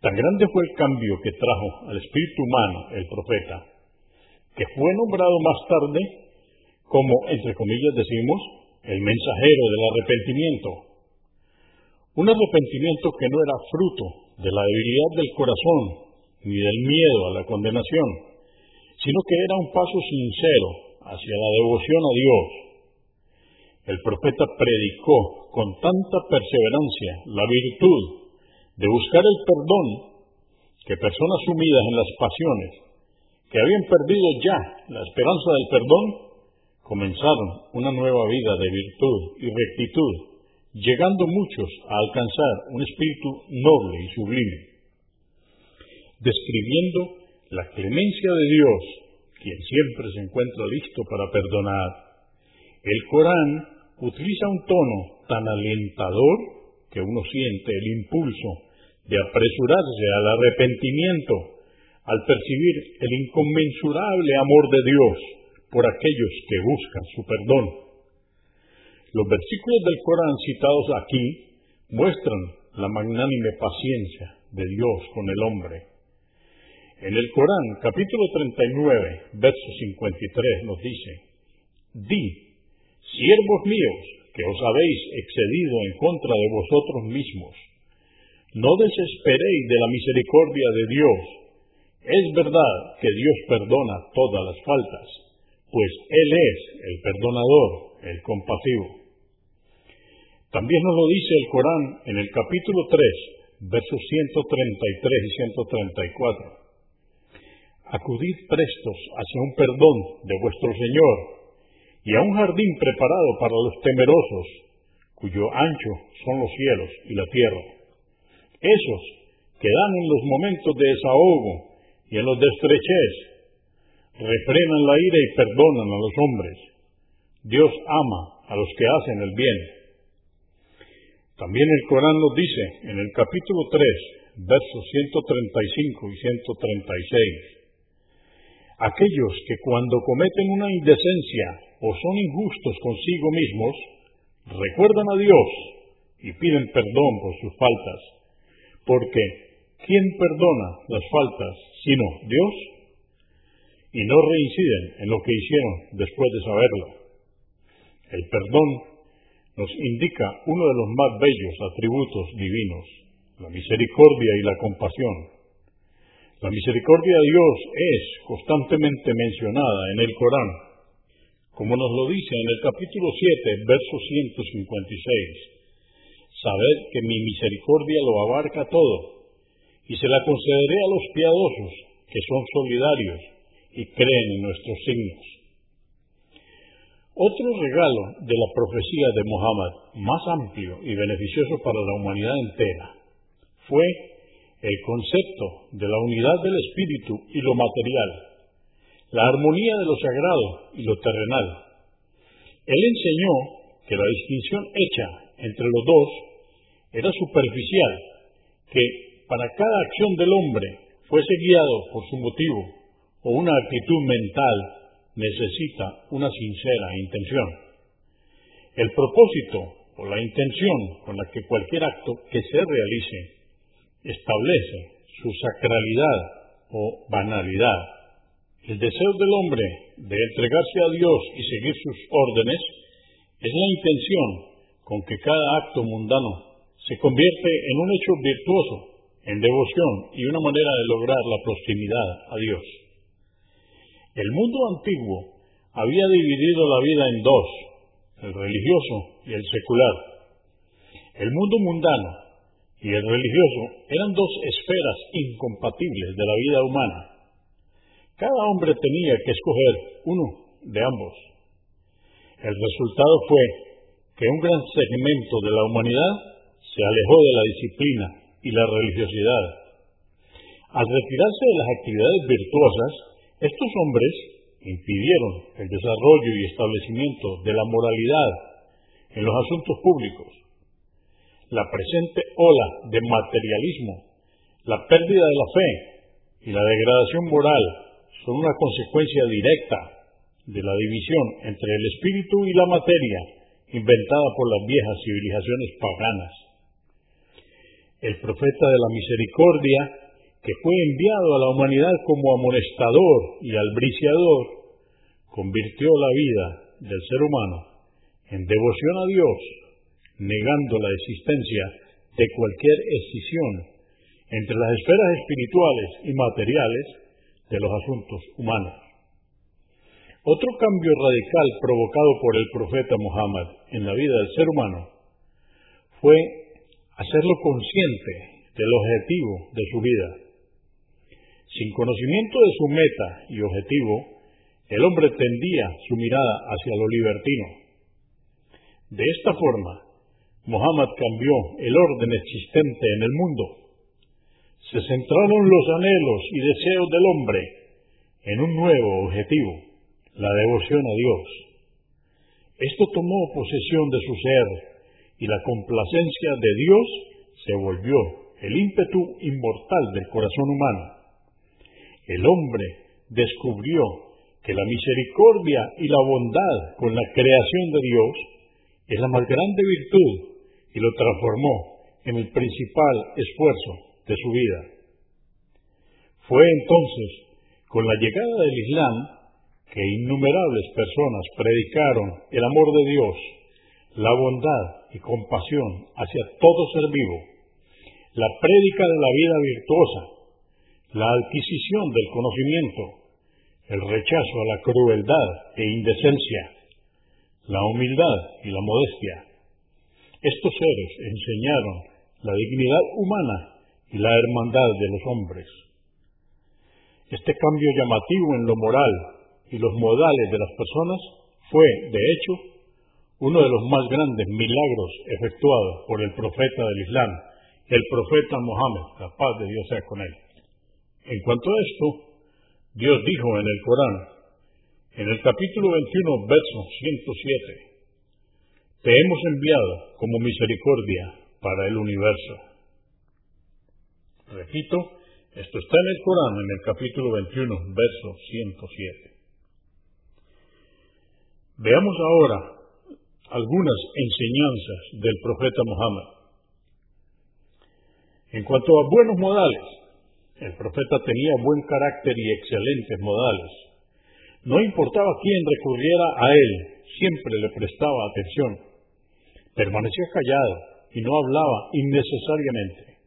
Tan grande fue el cambio que trajo al espíritu humano el profeta, que fue nombrado más tarde como, entre comillas decimos, el mensajero del arrepentimiento. Un arrepentimiento que no era fruto de la debilidad del corazón ni del miedo a la condenación, sino que era un paso sincero hacia la devoción a Dios. El profeta predicó con tanta perseverancia la virtud de buscar el perdón que personas sumidas en las pasiones, que habían perdido ya la esperanza del perdón, comenzaron una nueva vida de virtud y rectitud, llegando muchos a alcanzar un espíritu noble y sublime. Describiendo la clemencia de Dios, quien siempre se encuentra listo para perdonar. El Corán utiliza un tono tan alentador que uno siente el impulso de apresurarse al arrepentimiento al percibir el inconmensurable amor de Dios por aquellos que buscan su perdón. Los versículos del Corán citados aquí muestran la magnánime paciencia de Dios con el hombre en el Corán, capítulo 39, verso 53, nos dice, Di, siervos míos, que os habéis excedido en contra de vosotros mismos, no desesperéis de la misericordia de Dios. Es verdad que Dios perdona todas las faltas, pues Él es el perdonador, el compasivo. También nos lo dice el Corán en el capítulo 3, versos 133 y 134 acudid prestos hacia un perdón de vuestro Señor y a un jardín preparado para los temerosos, cuyo ancho son los cielos y la tierra. Esos que dan en los momentos de desahogo y en los de estrechez, refrenan la ira y perdonan a los hombres. Dios ama a los que hacen el bien. También el Corán nos dice en el capítulo 3, versos 135 y 136, aquellos que cuando cometen una indecencia o son injustos consigo mismos, recuerdan a Dios y piden perdón por sus faltas, porque ¿quién perdona las faltas sino Dios? Y no reinciden en lo que hicieron después de saberlo. El perdón nos indica uno de los más bellos atributos divinos, la misericordia y la compasión la misericordia de Dios es constantemente mencionada en el Corán, como nos lo dice en el capítulo 7, verso 156. Sabed que mi misericordia lo abarca todo, y se la concederé a los piadosos, que son solidarios y creen en nuestros signos. Otro regalo de la profecía de Muhammad, más amplio y beneficioso para la humanidad entera, fue el concepto de la unidad del espíritu y lo material, la armonía de lo sagrado y lo terrenal. Él enseñó que la distinción hecha entre los dos era superficial, que para cada acción del hombre fuese guiado por su motivo o una actitud mental necesita una sincera intención. El propósito o la intención con la que cualquier acto que se realice establece su sacralidad o banalidad. El deseo del hombre de entregarse a Dios y seguir sus órdenes es la intención con que cada acto mundano se convierte en un hecho virtuoso, en devoción y una manera de lograr la proximidad a Dios. El mundo antiguo había dividido la vida en dos, el religioso y el secular. El mundo mundano y el religioso eran dos esferas incompatibles de la vida humana. Cada hombre tenía que escoger uno de ambos. El resultado fue que un gran segmento de la humanidad se alejó de la disciplina y la religiosidad. Al retirarse de las actividades virtuosas, estos hombres impidieron el desarrollo y establecimiento de la moralidad en los asuntos públicos. La presente ola de materialismo, la pérdida de la fe y la degradación moral son una consecuencia directa de la división entre el espíritu y la materia inventada por las viejas civilizaciones paganas. El profeta de la misericordia, que fue enviado a la humanidad como amonestador y albriciador, convirtió la vida del ser humano en devoción a Dios, negando la existencia de cualquier escisión entre las esferas espirituales y materiales de los asuntos humanos. Otro cambio radical provocado por el profeta Muhammad en la vida del ser humano fue hacerlo consciente del objetivo de su vida. Sin conocimiento de su meta y objetivo, el hombre tendía su mirada hacia lo libertino. De esta forma, Muhammad cambió el orden existente en el mundo. Se centraron los anhelos y deseos del hombre en un nuevo objetivo, la devoción a Dios. Esto tomó posesión de su ser y la complacencia de Dios se volvió el ímpetu inmortal del corazón humano. El hombre descubrió que la misericordia y la bondad con la creación de Dios es la más grande virtud y lo transformó en el principal esfuerzo de su vida. Fue entonces, con la llegada del Islam, que innumerables personas predicaron el amor de Dios, la bondad y compasión hacia todo ser vivo, la prédica de la vida virtuosa, la adquisición del conocimiento, el rechazo a la crueldad e indecencia, la humildad y la modestia. Estos seres enseñaron la dignidad humana y la hermandad de los hombres. Este cambio llamativo en lo moral y los modales de las personas fue, de hecho, uno de los más grandes milagros efectuados por el profeta del Islam, el profeta Mohammed, la paz de Dios sea con él. En cuanto a esto, Dios dijo en el Corán, en el capítulo 21, verso 107, te hemos enviado como misericordia para el universo. Repito, esto está en el Corán, en el capítulo 21, verso 107. Veamos ahora algunas enseñanzas del profeta Muhammad. En cuanto a buenos modales, el profeta tenía buen carácter y excelentes modales. No importaba quién recurriera a él, siempre le prestaba atención. Permanecía callado y no hablaba innecesariamente.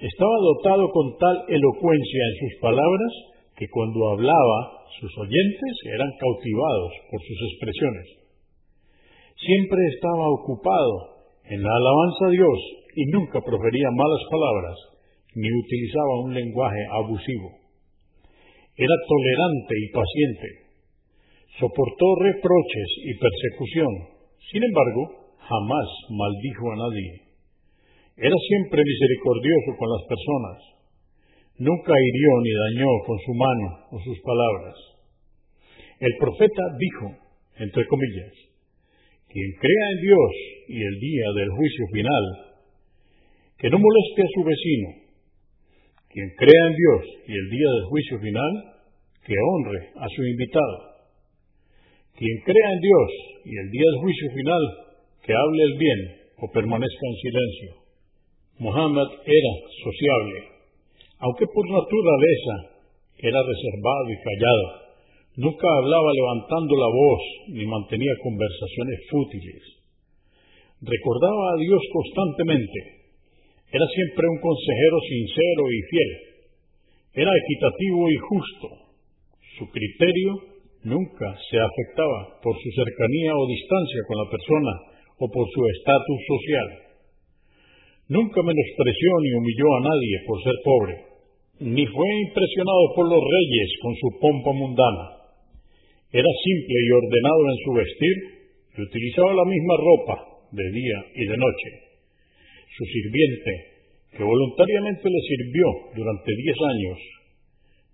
Estaba dotado con tal elocuencia en sus palabras que cuando hablaba sus oyentes eran cautivados por sus expresiones siempre estaba ocupado en la alabanza a Dios y nunca profería malas palabras ni utilizaba un lenguaje abusivo. Era tolerante y paciente. soportó reproches y persecución. Sin embargo, jamás maldijo a nadie. Era siempre misericordioso con las personas. Nunca hirió ni dañó con su mano o sus palabras. El profeta dijo, entre comillas, quien crea en Dios y el día del juicio final, que no moleste a su vecino. Quien crea en Dios y el día del juicio final, que honre a su invitado. Quien crea en Dios y el día del juicio final, que hable el bien o permanezca en silencio. Muhammad era sociable, aunque por naturaleza era reservado y callado. Nunca hablaba levantando la voz ni mantenía conversaciones fútiles. Recordaba a Dios constantemente era siempre un consejero sincero y fiel. Era equitativo y justo. Su criterio nunca se afectaba por su cercanía o distancia con la persona o por su estatus social. Nunca menospreció ni humilló a nadie por ser pobre, ni fue impresionado por los reyes con su pompa mundana. Era simple y ordenado en su vestir y utilizaba la misma ropa de día y de noche su sirviente, que voluntariamente le sirvió durante diez años,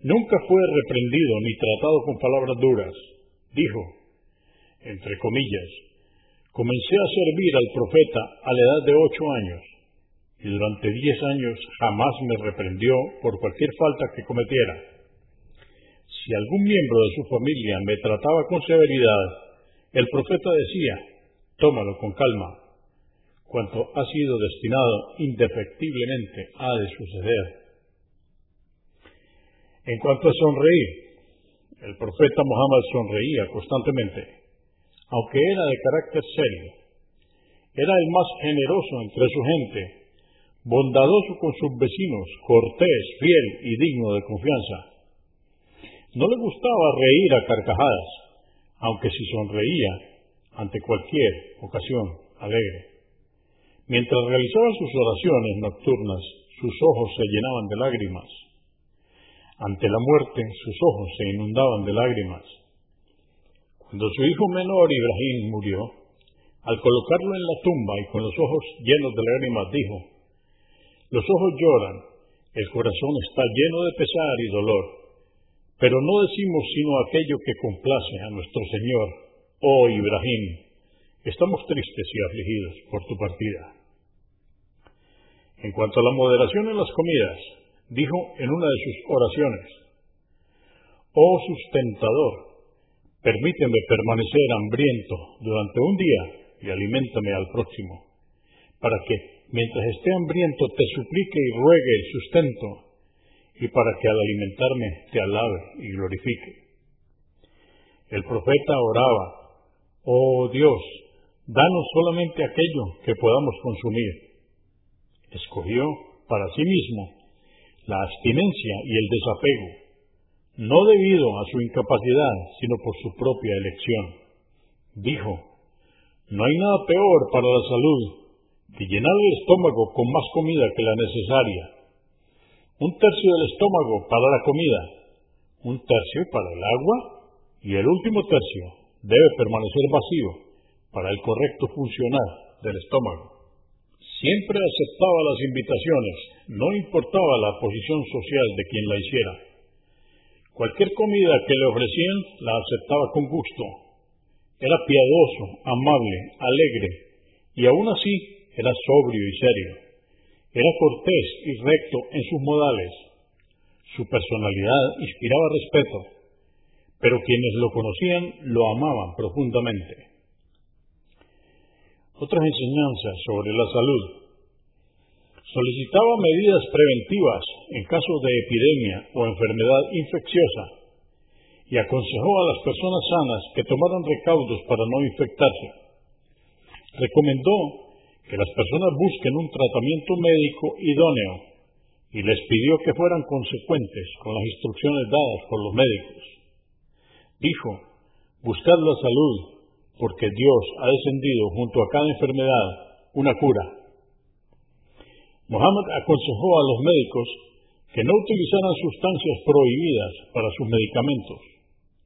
nunca fue reprendido ni tratado con palabras duras. Dijo, entre comillas, comencé a servir al profeta a la edad de ocho años y durante diez años jamás me reprendió por cualquier falta que cometiera. Si algún miembro de su familia me trataba con severidad, el profeta decía, tómalo con calma, cuanto ha sido destinado indefectiblemente ha de suceder. En cuanto a sonreír, el profeta Muhammad sonreía constantemente, aunque era de carácter serio. Era el más generoso entre su gente, bondadoso con sus vecinos, cortés, fiel y digno de confianza. No le gustaba reír a carcajadas, aunque si sonreía ante cualquier ocasión alegre. Mientras realizaba sus oraciones nocturnas, sus ojos se llenaban de lágrimas. Ante la muerte, sus ojos se inundaban de lágrimas. Cuando su hijo menor, Ibrahim, murió, al colocarlo en la tumba y con los ojos llenos de lágrimas, dijo, Los ojos lloran, el corazón está lleno de pesar y dolor, pero no decimos sino aquello que complace a nuestro Señor, oh Ibrahim, estamos tristes y afligidos por tu partida. En cuanto a la moderación en las comidas, dijo en una de sus oraciones, Oh sustentador, permíteme permanecer hambriento durante un día y aliméntame al próximo, para que, mientras esté hambriento, te suplique y ruegue el sustento, y para que al alimentarme te alabe y glorifique. El profeta oraba, Oh Dios, danos solamente aquello que podamos consumir escogió para sí mismo la abstinencia y el desapego, no debido a su incapacidad, sino por su propia elección. Dijo, no hay nada peor para la salud que llenar el estómago con más comida que la necesaria. Un tercio del estómago para la comida, un tercio para el agua y el último tercio debe permanecer vacío para el correcto funcionar del estómago. Siempre aceptaba las invitaciones, no importaba la posición social de quien la hiciera. Cualquier comida que le ofrecían la aceptaba con gusto. Era piadoso, amable, alegre, y aún así era sobrio y serio. Era cortés y recto en sus modales. Su personalidad inspiraba respeto, pero quienes lo conocían lo amaban profundamente. Otras enseñanzas sobre la salud. Solicitaba medidas preventivas en caso de epidemia o enfermedad infecciosa y aconsejó a las personas sanas que tomaran recaudos para no infectarse. Recomendó que las personas busquen un tratamiento médico idóneo y les pidió que fueran consecuentes con las instrucciones dadas por los médicos. Dijo, buscar la salud porque Dios ha descendido junto a cada enfermedad una cura. Mohammed aconsejó a los médicos que no utilizaran sustancias prohibidas para sus medicamentos.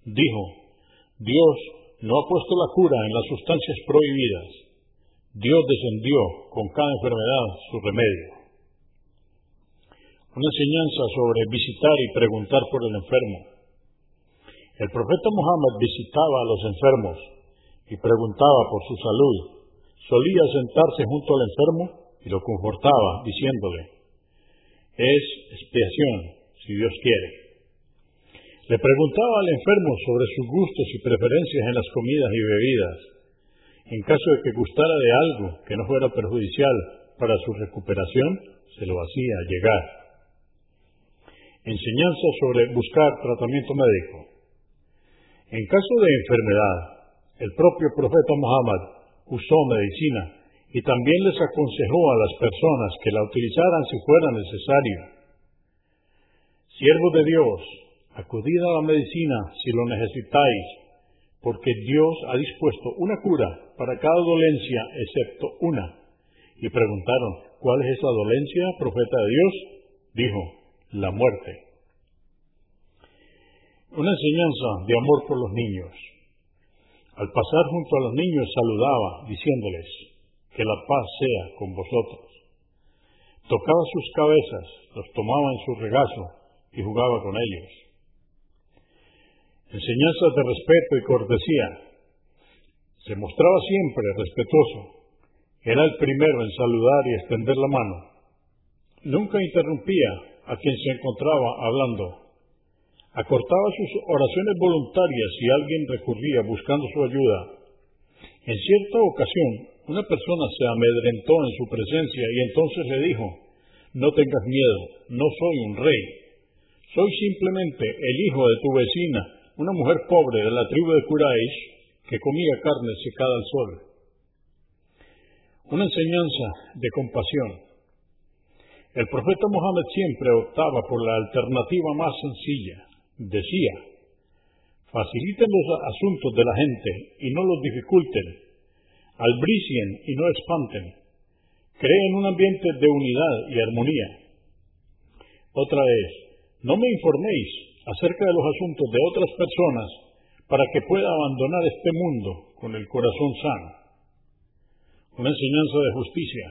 Dijo, Dios no ha puesto la cura en las sustancias prohibidas. Dios descendió con cada enfermedad su remedio. Una enseñanza sobre visitar y preguntar por el enfermo. El profeta Muhammad visitaba a los enfermos y preguntaba por su salud. Solía sentarse junto al enfermo y lo confortaba, diciéndole, es expiación, si Dios quiere. Le preguntaba al enfermo sobre sus gustos y preferencias en las comidas y bebidas. En caso de que gustara de algo que no fuera perjudicial para su recuperación, se lo hacía llegar. Enseñanza sobre buscar tratamiento médico. En caso de enfermedad, el propio profeta Muhammad usó medicina y también les aconsejó a las personas que la utilizaran si fuera necesario. Siervo de Dios, acudid a la medicina si lo necesitáis, porque Dios ha dispuesto una cura para cada dolencia excepto una. Y preguntaron, ¿cuál es esa dolencia, profeta de Dios? Dijo, la muerte. Una enseñanza de amor por los niños. Al pasar junto a los niños saludaba, diciéndoles, que la paz sea con vosotros. Tocaba sus cabezas, los tomaba en su regazo y jugaba con ellos enseñanzas de respeto y cortesía. Se mostraba siempre respetuoso. Era el primero en saludar y extender la mano. Nunca interrumpía a quien se encontraba hablando. Acortaba sus oraciones voluntarias si alguien recurría buscando su ayuda. En cierta ocasión, una persona se amedrentó en su presencia y entonces le dijo, no tengas miedo, no soy un rey, soy simplemente el hijo de tu vecina una mujer pobre de la tribu de Quraysh que comía carne secada al sol. Una enseñanza de compasión. El profeta Mohammed siempre optaba por la alternativa más sencilla. Decía, faciliten los asuntos de la gente y no los dificulten, albricien y no espanten, creen un ambiente de unidad y armonía. Otra vez, no me informéis acerca de los asuntos de otras personas para que pueda abandonar este mundo con el corazón sano. Una enseñanza de justicia.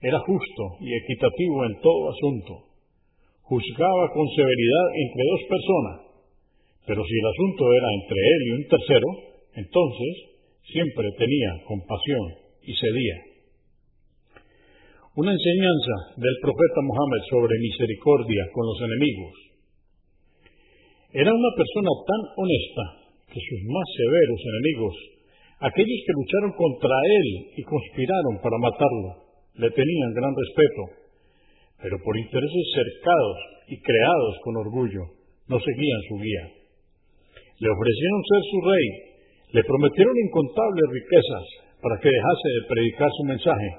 Era justo y equitativo en todo asunto. Juzgaba con severidad entre dos personas, pero si el asunto era entre él y un tercero, entonces siempre tenía compasión y cedía. Una enseñanza del profeta Mohammed sobre misericordia con los enemigos era una persona tan honesta que sus más severos enemigos, aquellos que lucharon contra él y conspiraron para matarlo, le tenían gran respeto, pero por intereses cercados y creados con orgullo, no seguían su guía. Le ofrecieron ser su rey, le prometieron incontables riquezas para que dejase de predicar su mensaje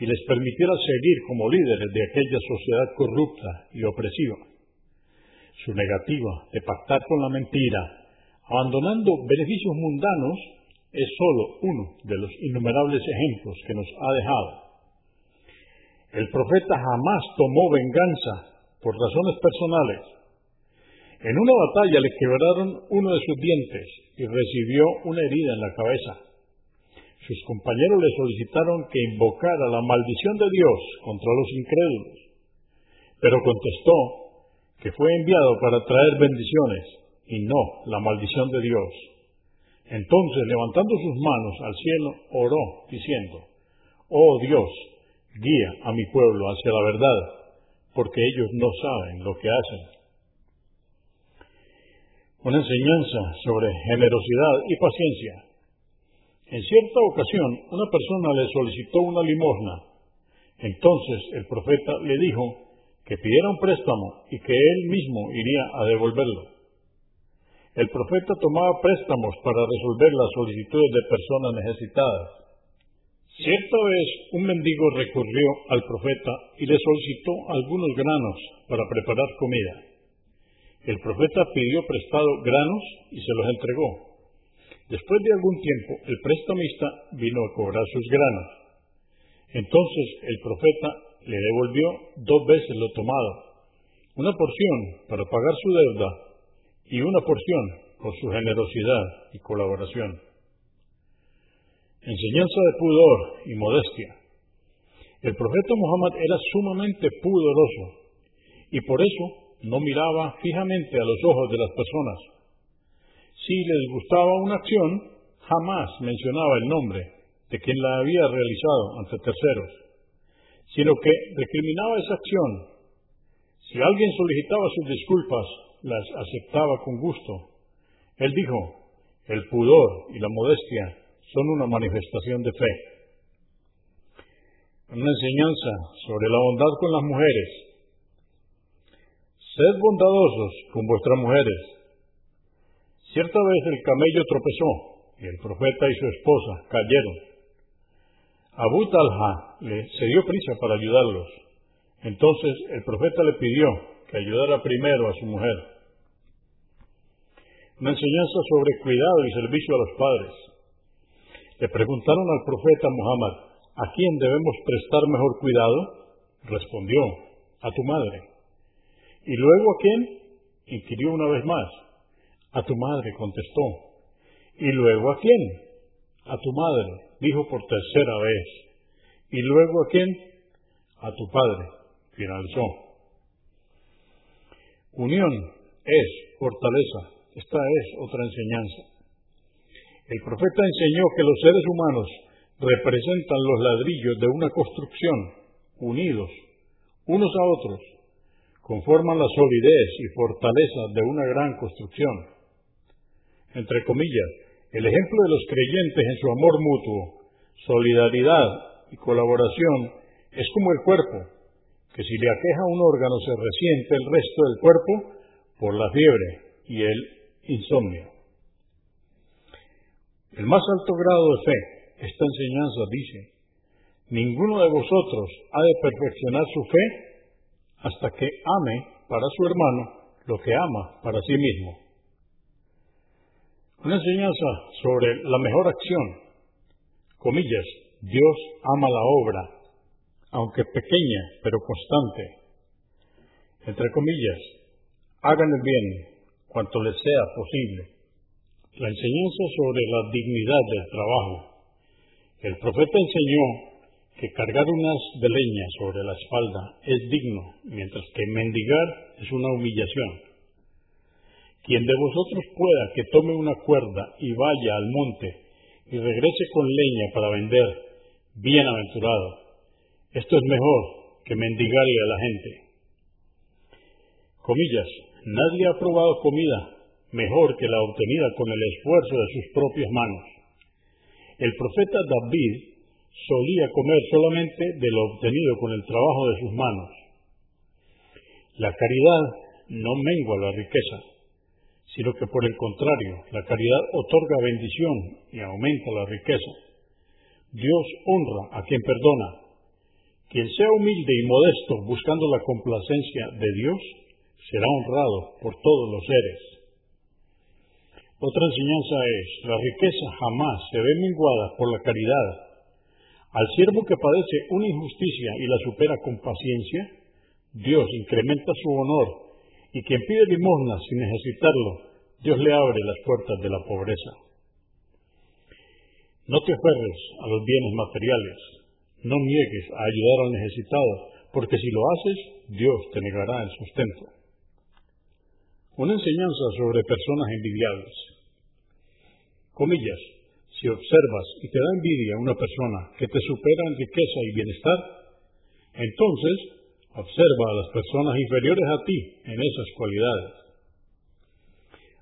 y les permitiera seguir como líderes de aquella sociedad corrupta y opresiva su negativa de pactar con la mentira, abandonando beneficios mundanos, es sólo uno de los innumerables ejemplos que nos ha dejado. El profeta jamás tomó venganza por razones personales. En una batalla le quebraron uno de sus dientes y recibió una herida en la cabeza. Sus compañeros le solicitaron que invocara la maldición de Dios contra los incrédulos, pero contestó que fue enviado para traer bendiciones y no la maldición de Dios. Entonces, levantando sus manos al cielo, oró, diciendo, Oh Dios, guía a mi pueblo hacia la verdad, porque ellos no saben lo que hacen. Una enseñanza sobre generosidad y paciencia. En cierta ocasión, una persona le solicitó una limosna. Entonces el profeta le dijo, que pidiera un préstamo y que él mismo iría a devolverlo. El profeta tomaba préstamos para resolver las solicitudes de personas necesitadas. Cierta vez un mendigo recurrió al profeta y le solicitó algunos granos para preparar comida. El profeta pidió prestado granos y se los entregó. Después de algún tiempo, el prestamista vino a cobrar sus granos. Entonces el profeta le devolvió dos veces lo tomado, una porción para pagar su deuda y una porción por su generosidad y colaboración. Enseñanza de pudor y modestia. El profeta Muhammad era sumamente pudoroso y por eso no miraba fijamente a los ojos de las personas. Si les gustaba una acción, jamás mencionaba el nombre de quien la había realizado ante terceros, sino que recriminaba esa acción. Si alguien solicitaba sus disculpas, las aceptaba con gusto. Él dijo, el pudor y la modestia son una manifestación de fe. Una enseñanza sobre la bondad con las mujeres. Sed bondadosos con vuestras mujeres. Cierta vez el camello tropezó y el profeta y su esposa cayeron. Abu Talha le se dio prisa para ayudarlos. Entonces el profeta le pidió que ayudara primero a su mujer. Una enseñanza sobre cuidado y servicio a los padres. Le preguntaron al profeta Muhammad, ¿a quién debemos prestar mejor cuidado? Respondió, a tu madre. ¿Y luego a quién? inquirió una vez más. A tu madre, contestó. ¿Y luego a quién? A tu madre, dijo por tercera vez. ¿Y luego a quién? A tu padre, finalizó. Unión es fortaleza. Esta es otra enseñanza. El profeta enseñó que los seres humanos representan los ladrillos de una construcción, unidos unos a otros, conforman la solidez y fortaleza de una gran construcción. Entre comillas, el ejemplo de los creyentes en su amor mutuo, solidaridad y colaboración es como el cuerpo, que si le aqueja un órgano se resiente el resto del cuerpo por la fiebre y el insomnio. El más alto grado de fe, esta enseñanza dice, ninguno de vosotros ha de perfeccionar su fe hasta que ame para su hermano lo que ama para sí mismo. Una enseñanza sobre la mejor acción. Comillas, Dios ama la obra, aunque pequeña, pero constante. Entre comillas, hagan el bien cuanto les sea posible la enseñanza sobre la dignidad del trabajo. El profeta enseñó que cargar unas de leña sobre la espalda es digno, mientras que mendigar es una humillación. Quien de vosotros pueda que tome una cuerda y vaya al monte y regrese con leña para vender, bienaventurado. Esto es mejor que mendigarle a la gente. Comillas, nadie ha probado comida mejor que la obtenida con el esfuerzo de sus propias manos. El profeta David solía comer solamente de lo obtenido con el trabajo de sus manos. La caridad no mengua la riqueza, sino que por el contrario, la caridad otorga bendición y aumenta la riqueza. Dios honra a quien perdona. Quien sea humilde y modesto buscando la complacencia de Dios, será honrado por todos los seres. Otra enseñanza es, la riqueza jamás se ve menguada por la caridad. Al siervo que padece una injusticia y la supera con paciencia, Dios incrementa su honor, y quien pide limosna sin necesitarlo, Dios le abre las puertas de la pobreza. No te aferres a los bienes materiales, no niegues a ayudar al necesitado, porque si lo haces, Dios te negará el sustento. Una enseñanza sobre personas envidiables. Comillas, si observas y te da envidia una persona que te supera en riqueza y bienestar, entonces observa a las personas inferiores a ti en esas cualidades.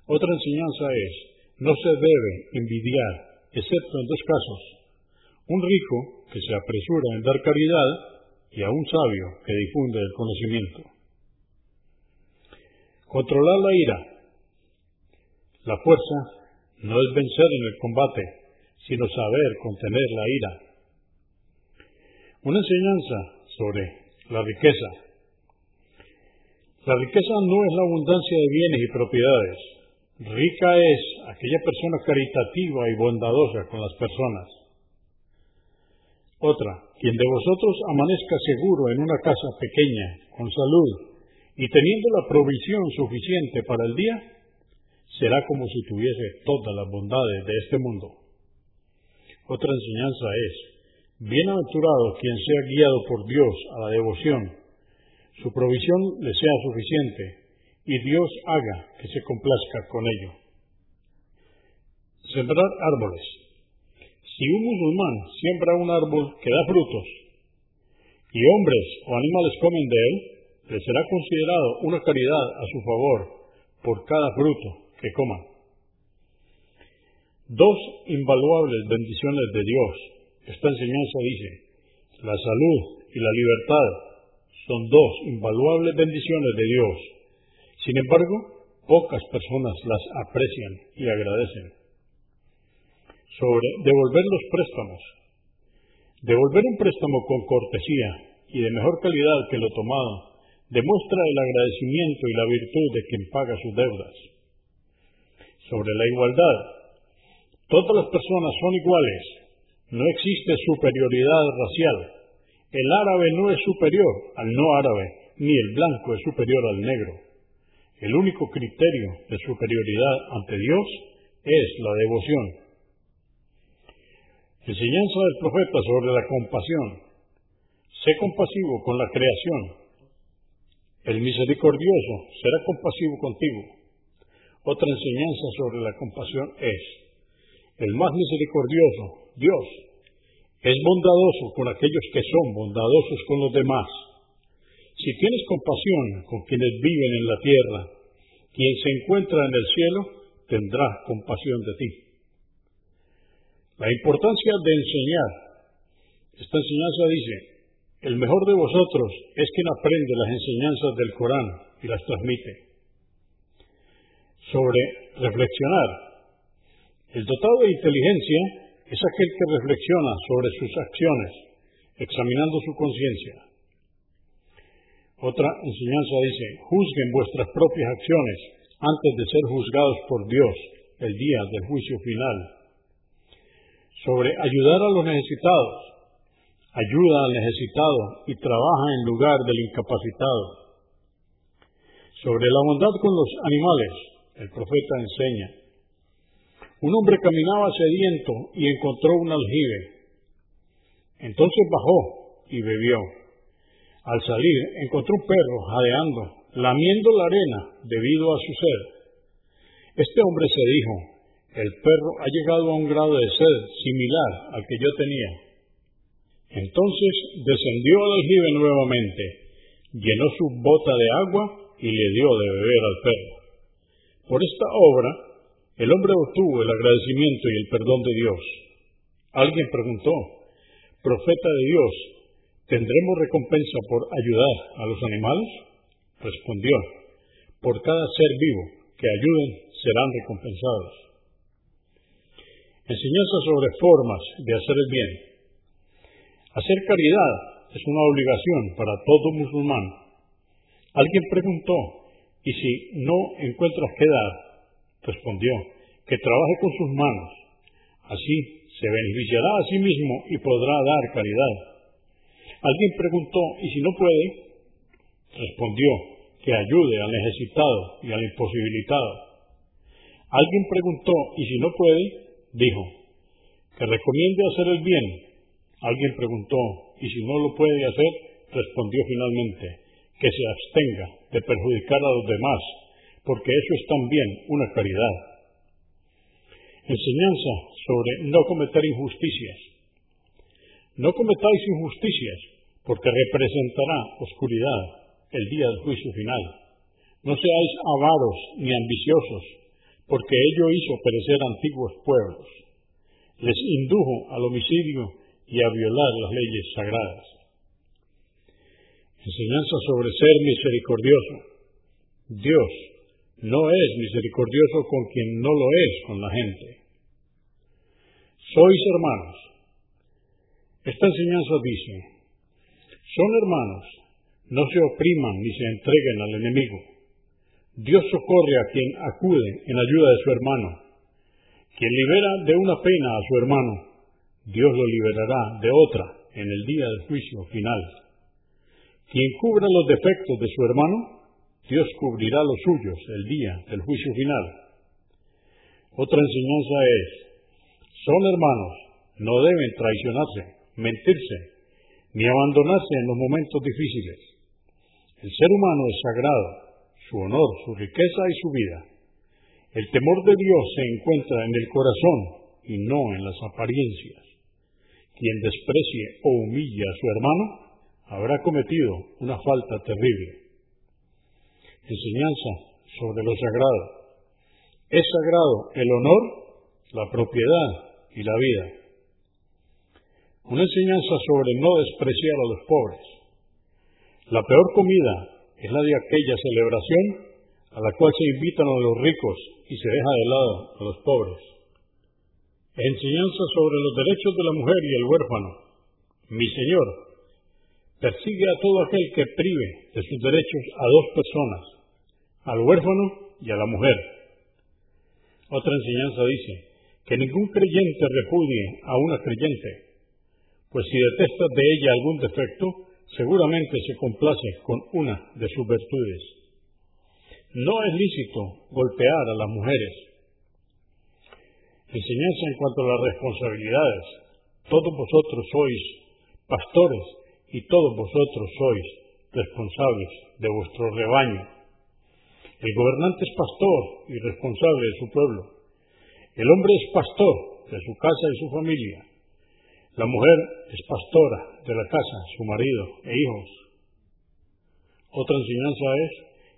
Otra enseñanza es, no se debe envidiar, excepto en dos casos, un rico que se apresura en dar caridad y a un sabio que difunde el conocimiento. Controlar la ira. La fuerza no es vencer en el combate, sino saber contener la ira. Una enseñanza sobre la riqueza. La riqueza no es la abundancia de bienes y propiedades. Rica es aquella persona caritativa y bondadosa con las personas. Otra, quien de vosotros amanezca seguro en una casa pequeña, con salud, y teniendo la provisión suficiente para el día, será como si tuviese todas las bondades de este mundo. Otra enseñanza es, bienaventurado quien sea guiado por Dios a la devoción, su provisión le sea suficiente y Dios haga que se complazca con ello. Sembrar árboles. Si un musulmán siembra un árbol que da frutos y hombres o animales comen de él, le será considerado una caridad a su favor por cada fruto que coman. Dos invaluables bendiciones de Dios. Esta enseñanza dice, la salud y la libertad son dos invaluables bendiciones de Dios. Sin embargo, pocas personas las aprecian y agradecen. Sobre devolver los préstamos. Devolver un préstamo con cortesía y de mejor calidad que lo tomado demuestra el agradecimiento y la virtud de quien paga sus deudas sobre la igualdad. Todas las personas son iguales. No existe superioridad racial. El árabe no es superior al no árabe, ni el blanco es superior al negro. El único criterio de superioridad ante Dios es la devoción. Enseñanza del profeta sobre la compasión. Sé compasivo con la creación. El misericordioso será compasivo contigo. Otra enseñanza sobre la compasión es, el más misericordioso, Dios, es bondadoso con aquellos que son bondadosos con los demás. Si tienes compasión con quienes viven en la tierra, quien se encuentra en el cielo tendrá compasión de ti. La importancia de enseñar. Esta enseñanza dice, el mejor de vosotros es quien aprende las enseñanzas del Corán y las transmite sobre reflexionar. El dotado de inteligencia es aquel que reflexiona sobre sus acciones, examinando su conciencia. Otra enseñanza dice, juzguen vuestras propias acciones antes de ser juzgados por Dios el día del juicio final. Sobre ayudar a los necesitados, ayuda al necesitado y trabaja en lugar del incapacitado. Sobre la bondad con los animales, el profeta enseña. Un hombre caminaba sediento y encontró un aljibe. Entonces bajó y bebió. Al salir encontró un perro jadeando, lamiendo la arena debido a su sed. Este hombre se dijo, el perro ha llegado a un grado de sed similar al que yo tenía. Entonces descendió al aljibe nuevamente, llenó su bota de agua y le dio de beber al perro. Por esta obra, el hombre obtuvo el agradecimiento y el perdón de Dios. Alguien preguntó, profeta de Dios, ¿tendremos recompensa por ayudar a los animales? Respondió, por cada ser vivo que ayuden serán recompensados. Enseñanza sobre formas de hacer el bien. Hacer caridad es una obligación para todo musulmán. Alguien preguntó, y si no encuentras qué dar, respondió, que trabaje con sus manos. Así se beneficiará a sí mismo y podrá dar caridad. Alguien preguntó, ¿y si no puede? Respondió, que ayude al necesitado y al imposibilitado. Alguien preguntó, ¿y si no puede? Dijo, que recomiende hacer el bien. Alguien preguntó, ¿y si no lo puede hacer? Respondió finalmente, que se abstenga de perjudicar a los demás, porque eso es también una caridad. Enseñanza sobre no cometer injusticias. No cometáis injusticias, porque representará oscuridad el día del juicio final. No seáis avaros ni ambiciosos, porque ello hizo perecer antiguos pueblos. Les indujo al homicidio y a violar las leyes sagradas. Enseñanza sobre ser misericordioso. Dios no es misericordioso con quien no lo es con la gente. Sois hermanos. Esta enseñanza dice, son hermanos, no se opriman ni se entreguen al enemigo. Dios socorre a quien acude en ayuda de su hermano. Quien libera de una pena a su hermano, Dios lo liberará de otra en el día del juicio final. Quien cubra los defectos de su hermano, Dios cubrirá los suyos el día del juicio final. Otra enseñanza es, son hermanos, no deben traicionarse, mentirse, ni abandonarse en los momentos difíciles. El ser humano es sagrado, su honor, su riqueza y su vida. El temor de Dios se encuentra en el corazón y no en las apariencias. Quien desprecie o humilla a su hermano habrá cometido una falta terrible. Enseñanza sobre lo sagrado. Es sagrado el honor, la propiedad y la vida. Una enseñanza sobre no despreciar a los pobres. La peor comida es la de aquella celebración a la cual se invitan a los ricos y se deja de lado a los pobres. Enseñanza sobre los derechos de la mujer y el huérfano. Mi Señor persigue a todo aquel que prive de sus derechos a dos personas, al huérfano y a la mujer. Otra enseñanza dice que ningún creyente repudie a una creyente, pues si detesta de ella algún defecto, seguramente se complace con una de sus virtudes. No es lícito golpear a las mujeres. Enseñanza en cuanto a las responsabilidades. Todos vosotros sois pastores y todos vosotros sois responsables de vuestro rebaño. El gobernante es pastor y responsable de su pueblo. El hombre es pastor de su casa y su familia. La mujer es pastora de la casa, su marido e hijos. Otra enseñanza es,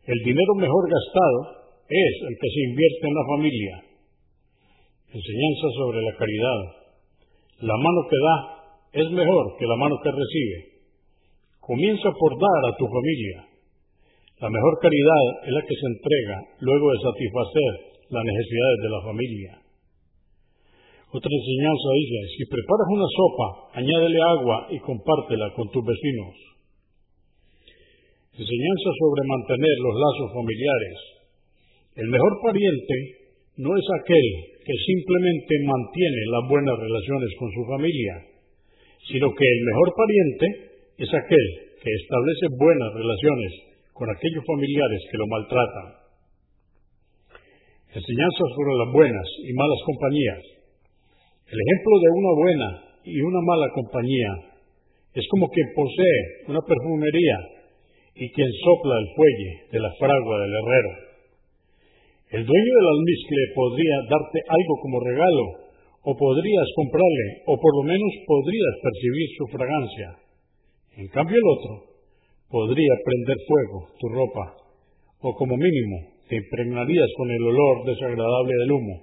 el dinero mejor gastado es el que se invierte en la familia. Enseñanza sobre la caridad. La mano que da es mejor que la mano que recibe. Comienza por dar a tu familia. La mejor caridad es la que se entrega luego de satisfacer las necesidades de la familia. Otra enseñanza dice, si preparas una sopa, añádele agua y compártela con tus vecinos. Enseñanza sobre mantener los lazos familiares. El mejor pariente no es aquel que simplemente mantiene las buenas relaciones con su familia, sino que el mejor pariente es aquel que establece buenas relaciones con aquellos familiares que lo maltratan. Enseñanzas sobre las buenas y malas compañías. El ejemplo de una buena y una mala compañía es como quien posee una perfumería y quien sopla el fuelle de la fragua del herrero. El dueño del almizcle podría darte algo como regalo, o podrías comprarle, o por lo menos podrías percibir su fragancia. En cambio el otro podría prender fuego tu ropa, o como mínimo te impregnarías con el olor desagradable del humo.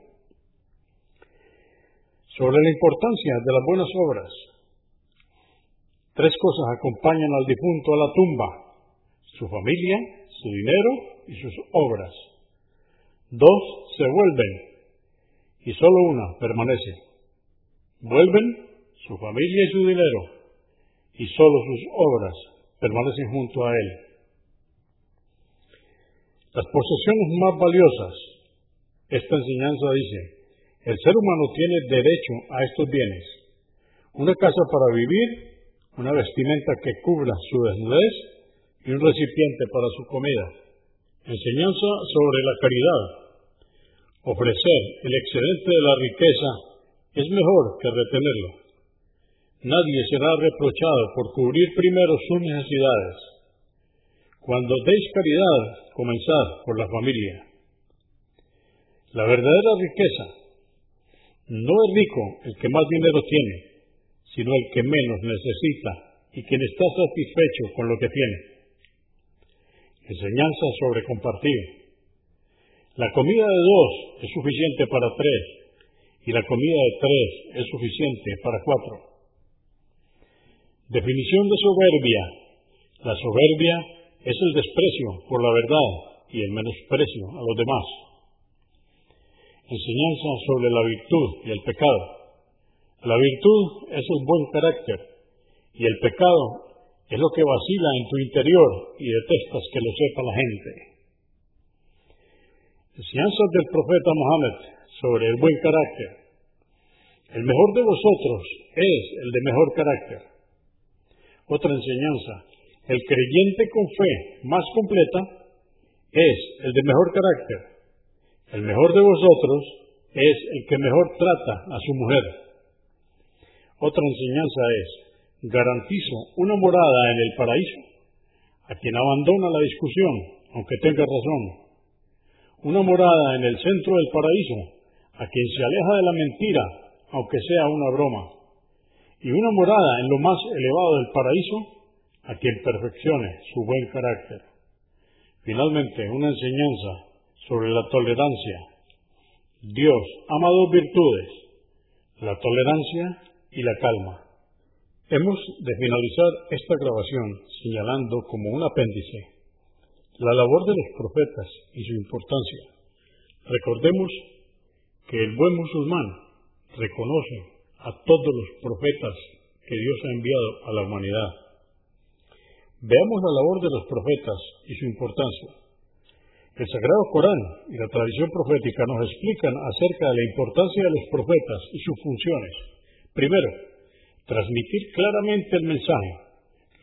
Sobre la importancia de las buenas obras. Tres cosas acompañan al difunto a la tumba, su familia, su dinero y sus obras. Dos se vuelven y solo una permanece. Vuelven su familia y su dinero y solo sus obras permanecen junto a Él. Las posesiones más valiosas, esta enseñanza dice, el ser humano tiene derecho a estos bienes. Una casa para vivir, una vestimenta que cubra su desnudez y un recipiente para su comida. Enseñanza sobre la caridad. Ofrecer el excedente de la riqueza es mejor que retenerlo. Nadie será reprochado por cubrir primero sus necesidades. Cuando deis caridad, comenzad por la familia. La verdadera riqueza no es rico el que más dinero tiene, sino el que menos necesita y quien está satisfecho con lo que tiene. Enseñanza sobre compartir. La comida de dos es suficiente para tres y la comida de tres es suficiente para cuatro. Definición de soberbia. La soberbia es el desprecio por la verdad y el menosprecio a los demás. Enseñanza sobre la virtud y el pecado. La virtud es el buen carácter y el pecado es lo que vacila en tu interior y detestas que lo sepa la gente. Enseñanzas del profeta Mohammed sobre el buen carácter. El mejor de vosotros es el de mejor carácter. Otra enseñanza, el creyente con fe más completa es el de mejor carácter. El mejor de vosotros es el que mejor trata a su mujer. Otra enseñanza es, garantizo una morada en el paraíso a quien abandona la discusión, aunque tenga razón. Una morada en el centro del paraíso a quien se aleja de la mentira, aunque sea una broma. Y una morada en lo más elevado del paraíso a quien perfeccione su buen carácter. Finalmente, una enseñanza sobre la tolerancia. Dios ama dos virtudes, la tolerancia y la calma. Hemos de finalizar esta grabación señalando como un apéndice la labor de los profetas y su importancia. Recordemos que el buen musulmán reconoce a todos los profetas que Dios ha enviado a la humanidad. Veamos la labor de los profetas y su importancia. El Sagrado Corán y la tradición profética nos explican acerca de la importancia de los profetas y sus funciones. Primero, transmitir claramente el mensaje.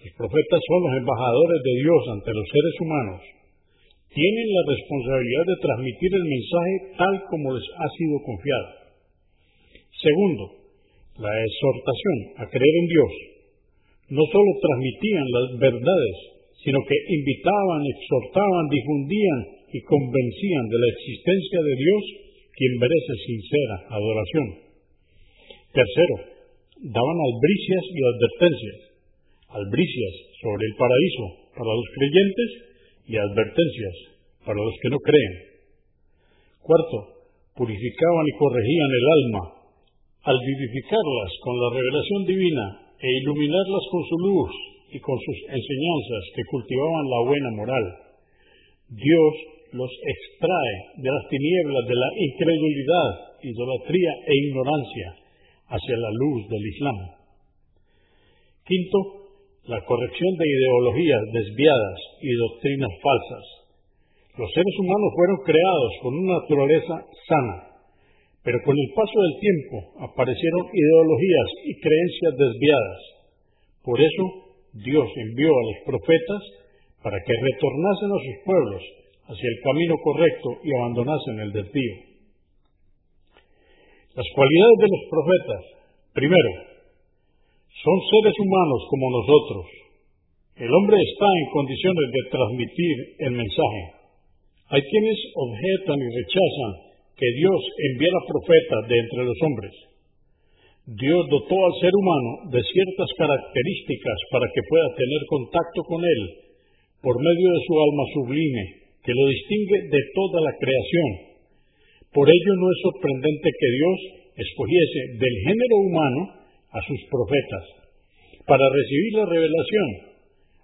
Los profetas son los embajadores de Dios ante los seres humanos. Tienen la responsabilidad de transmitir el mensaje tal como les ha sido confiado. Segundo, la exhortación a creer en Dios. No solo transmitían las verdades, sino que invitaban, exhortaban, difundían y convencían de la existencia de Dios quien merece sincera adoración. Tercero, daban albricias y advertencias. Albricias sobre el paraíso para los creyentes y advertencias para los que no creen. Cuarto, purificaban y corregían el alma al vivificarlas con la revelación divina e iluminarlas con su luz y con sus enseñanzas que cultivaban la buena moral. Dios los extrae de las tinieblas de la incredulidad, idolatría e ignorancia hacia la luz del Islam. Quinto, la corrección de ideologías desviadas y doctrinas falsas. Los seres humanos fueron creados con una naturaleza sana, pero con el paso del tiempo aparecieron ideologías y creencias desviadas. Por eso Dios envió a los profetas para que retornasen a sus pueblos hacia el camino correcto y abandonasen el desvío. Las cualidades de los profetas. Primero, son seres humanos como nosotros. El hombre está en condiciones de transmitir el mensaje. Hay quienes objetan y rechazan que Dios enviara profetas de entre los hombres. Dios dotó al ser humano de ciertas características para que pueda tener contacto con Él por medio de su alma sublime, que lo distingue de toda la creación. Por ello no es sorprendente que Dios escogiese del género humano a sus profetas para recibir la revelación,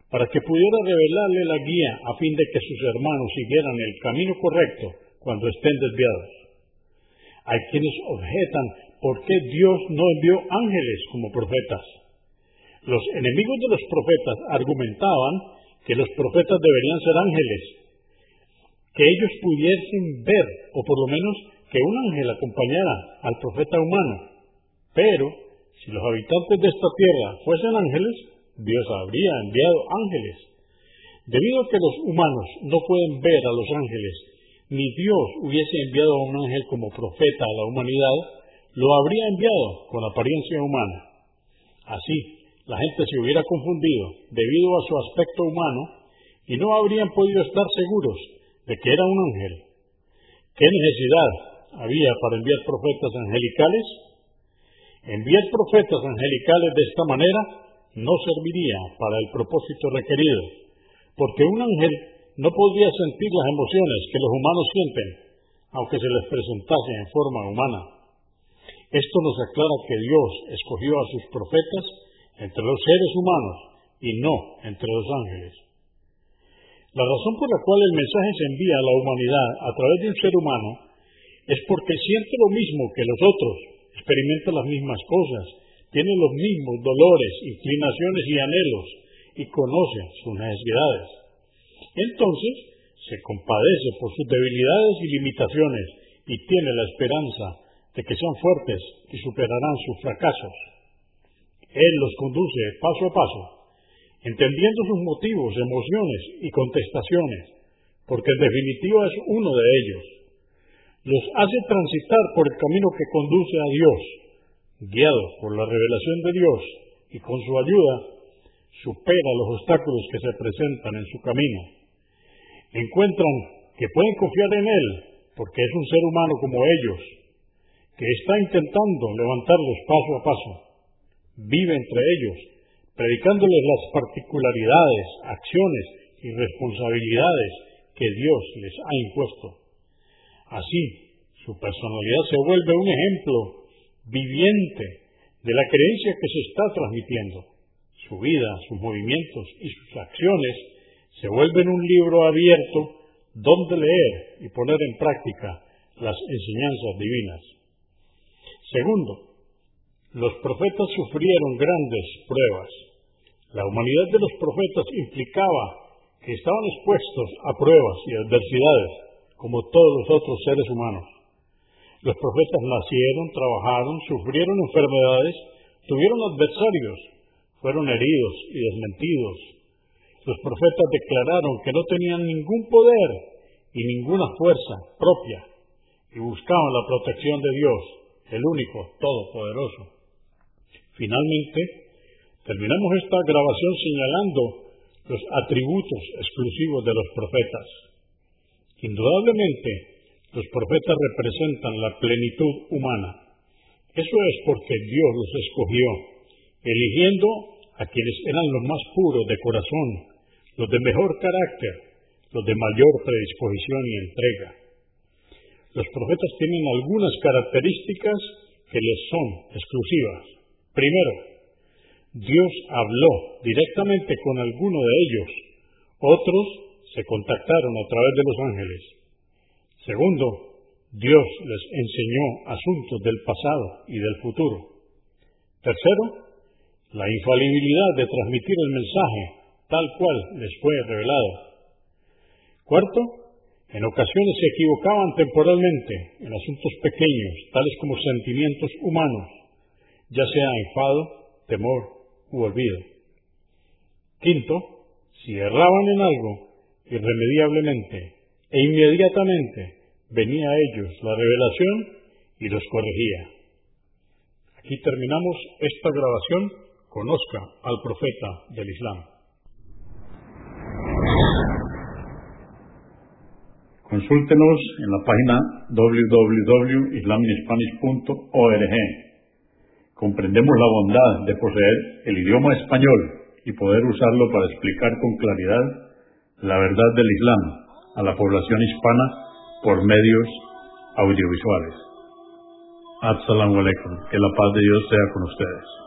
para que pudiera revelarle la guía a fin de que sus hermanos siguieran el camino correcto cuando estén desviados. Hay quienes objetan por qué Dios no envió ángeles como profetas. Los enemigos de los profetas argumentaban que los profetas deberían ser ángeles, que ellos pudiesen ver, o por lo menos que un ángel acompañara al profeta humano. Pero, si los habitantes de esta tierra fuesen ángeles, Dios habría enviado ángeles. Debido a que los humanos no pueden ver a los ángeles, ni Dios hubiese enviado a un ángel como profeta a la humanidad, lo habría enviado con apariencia humana. Así, la gente se hubiera confundido debido a su aspecto humano y no habrían podido estar seguros de que era un ángel. ¿Qué necesidad había para enviar profetas angelicales? Enviar profetas angelicales de esta manera no serviría para el propósito requerido, porque un ángel no podría sentir las emociones que los humanos sienten, aunque se les presentase en forma humana. Esto nos aclara que Dios escogió a sus profetas entre los seres humanos y no entre los ángeles. La razón por la cual el mensaje se envía a la humanidad a través de un ser humano es porque siente lo mismo que los otros, experimenta las mismas cosas, tiene los mismos dolores, inclinaciones y anhelos y conoce sus necesidades. Entonces, se compadece por sus debilidades y limitaciones y tiene la esperanza de que sean fuertes y superarán sus fracasos. Él los conduce paso a paso entendiendo sus motivos, emociones y contestaciones, porque en definitiva es uno de ellos. los hace transitar por el camino que conduce a Dios, guiados por la revelación de Dios y con su ayuda, supera los obstáculos que se presentan en su camino. Encuentran que pueden confiar en Él, porque es un ser humano como ellos, que está intentando levantarlos paso a paso. Vive entre ellos, predicándoles las particularidades, acciones y responsabilidades que Dios les ha impuesto. Así, su personalidad se vuelve un ejemplo viviente de la creencia que se está transmitiendo. Su vida, sus movimientos y sus acciones se vuelven un libro abierto donde leer y poner en práctica las enseñanzas divinas. Segundo, los profetas sufrieron grandes pruebas. La humanidad de los profetas implicaba que estaban expuestos a pruebas y adversidades, como todos los otros seres humanos. Los profetas nacieron, trabajaron, sufrieron enfermedades, tuvieron adversarios, fueron heridos y desmentidos. Los profetas declararon que no tenían ningún poder y ninguna fuerza propia y buscaban la protección de Dios, el único, todopoderoso. Finalmente, terminamos esta grabación señalando los atributos exclusivos de los profetas. Indudablemente, los profetas representan la plenitud humana. Eso es porque Dios los escogió, eligiendo a quienes eran los más puros de corazón, los de mejor carácter, los de mayor predisposición y entrega. Los profetas tienen algunas características que les son exclusivas. Primero, Dios habló directamente con alguno de ellos. Otros se contactaron a través de los ángeles. Segundo, Dios les enseñó asuntos del pasado y del futuro. Tercero, la infalibilidad de transmitir el mensaje tal cual les fue revelado. Cuarto, en ocasiones se equivocaban temporalmente en asuntos pequeños, tales como sentimientos humanos, ya sea enfado, temor u olvido. Quinto, si erraban en algo, irremediablemente e inmediatamente venía a ellos la revelación y los corregía. Aquí terminamos esta grabación conozca al profeta del Islam. Consúltenos en la página www.islaminspanish.org. Comprendemos la bondad de poseer el idioma español y poder usarlo para explicar con claridad la verdad del Islam a la población hispana por medios audiovisuales. Assalamu alaikum. Que la paz de Dios sea con ustedes.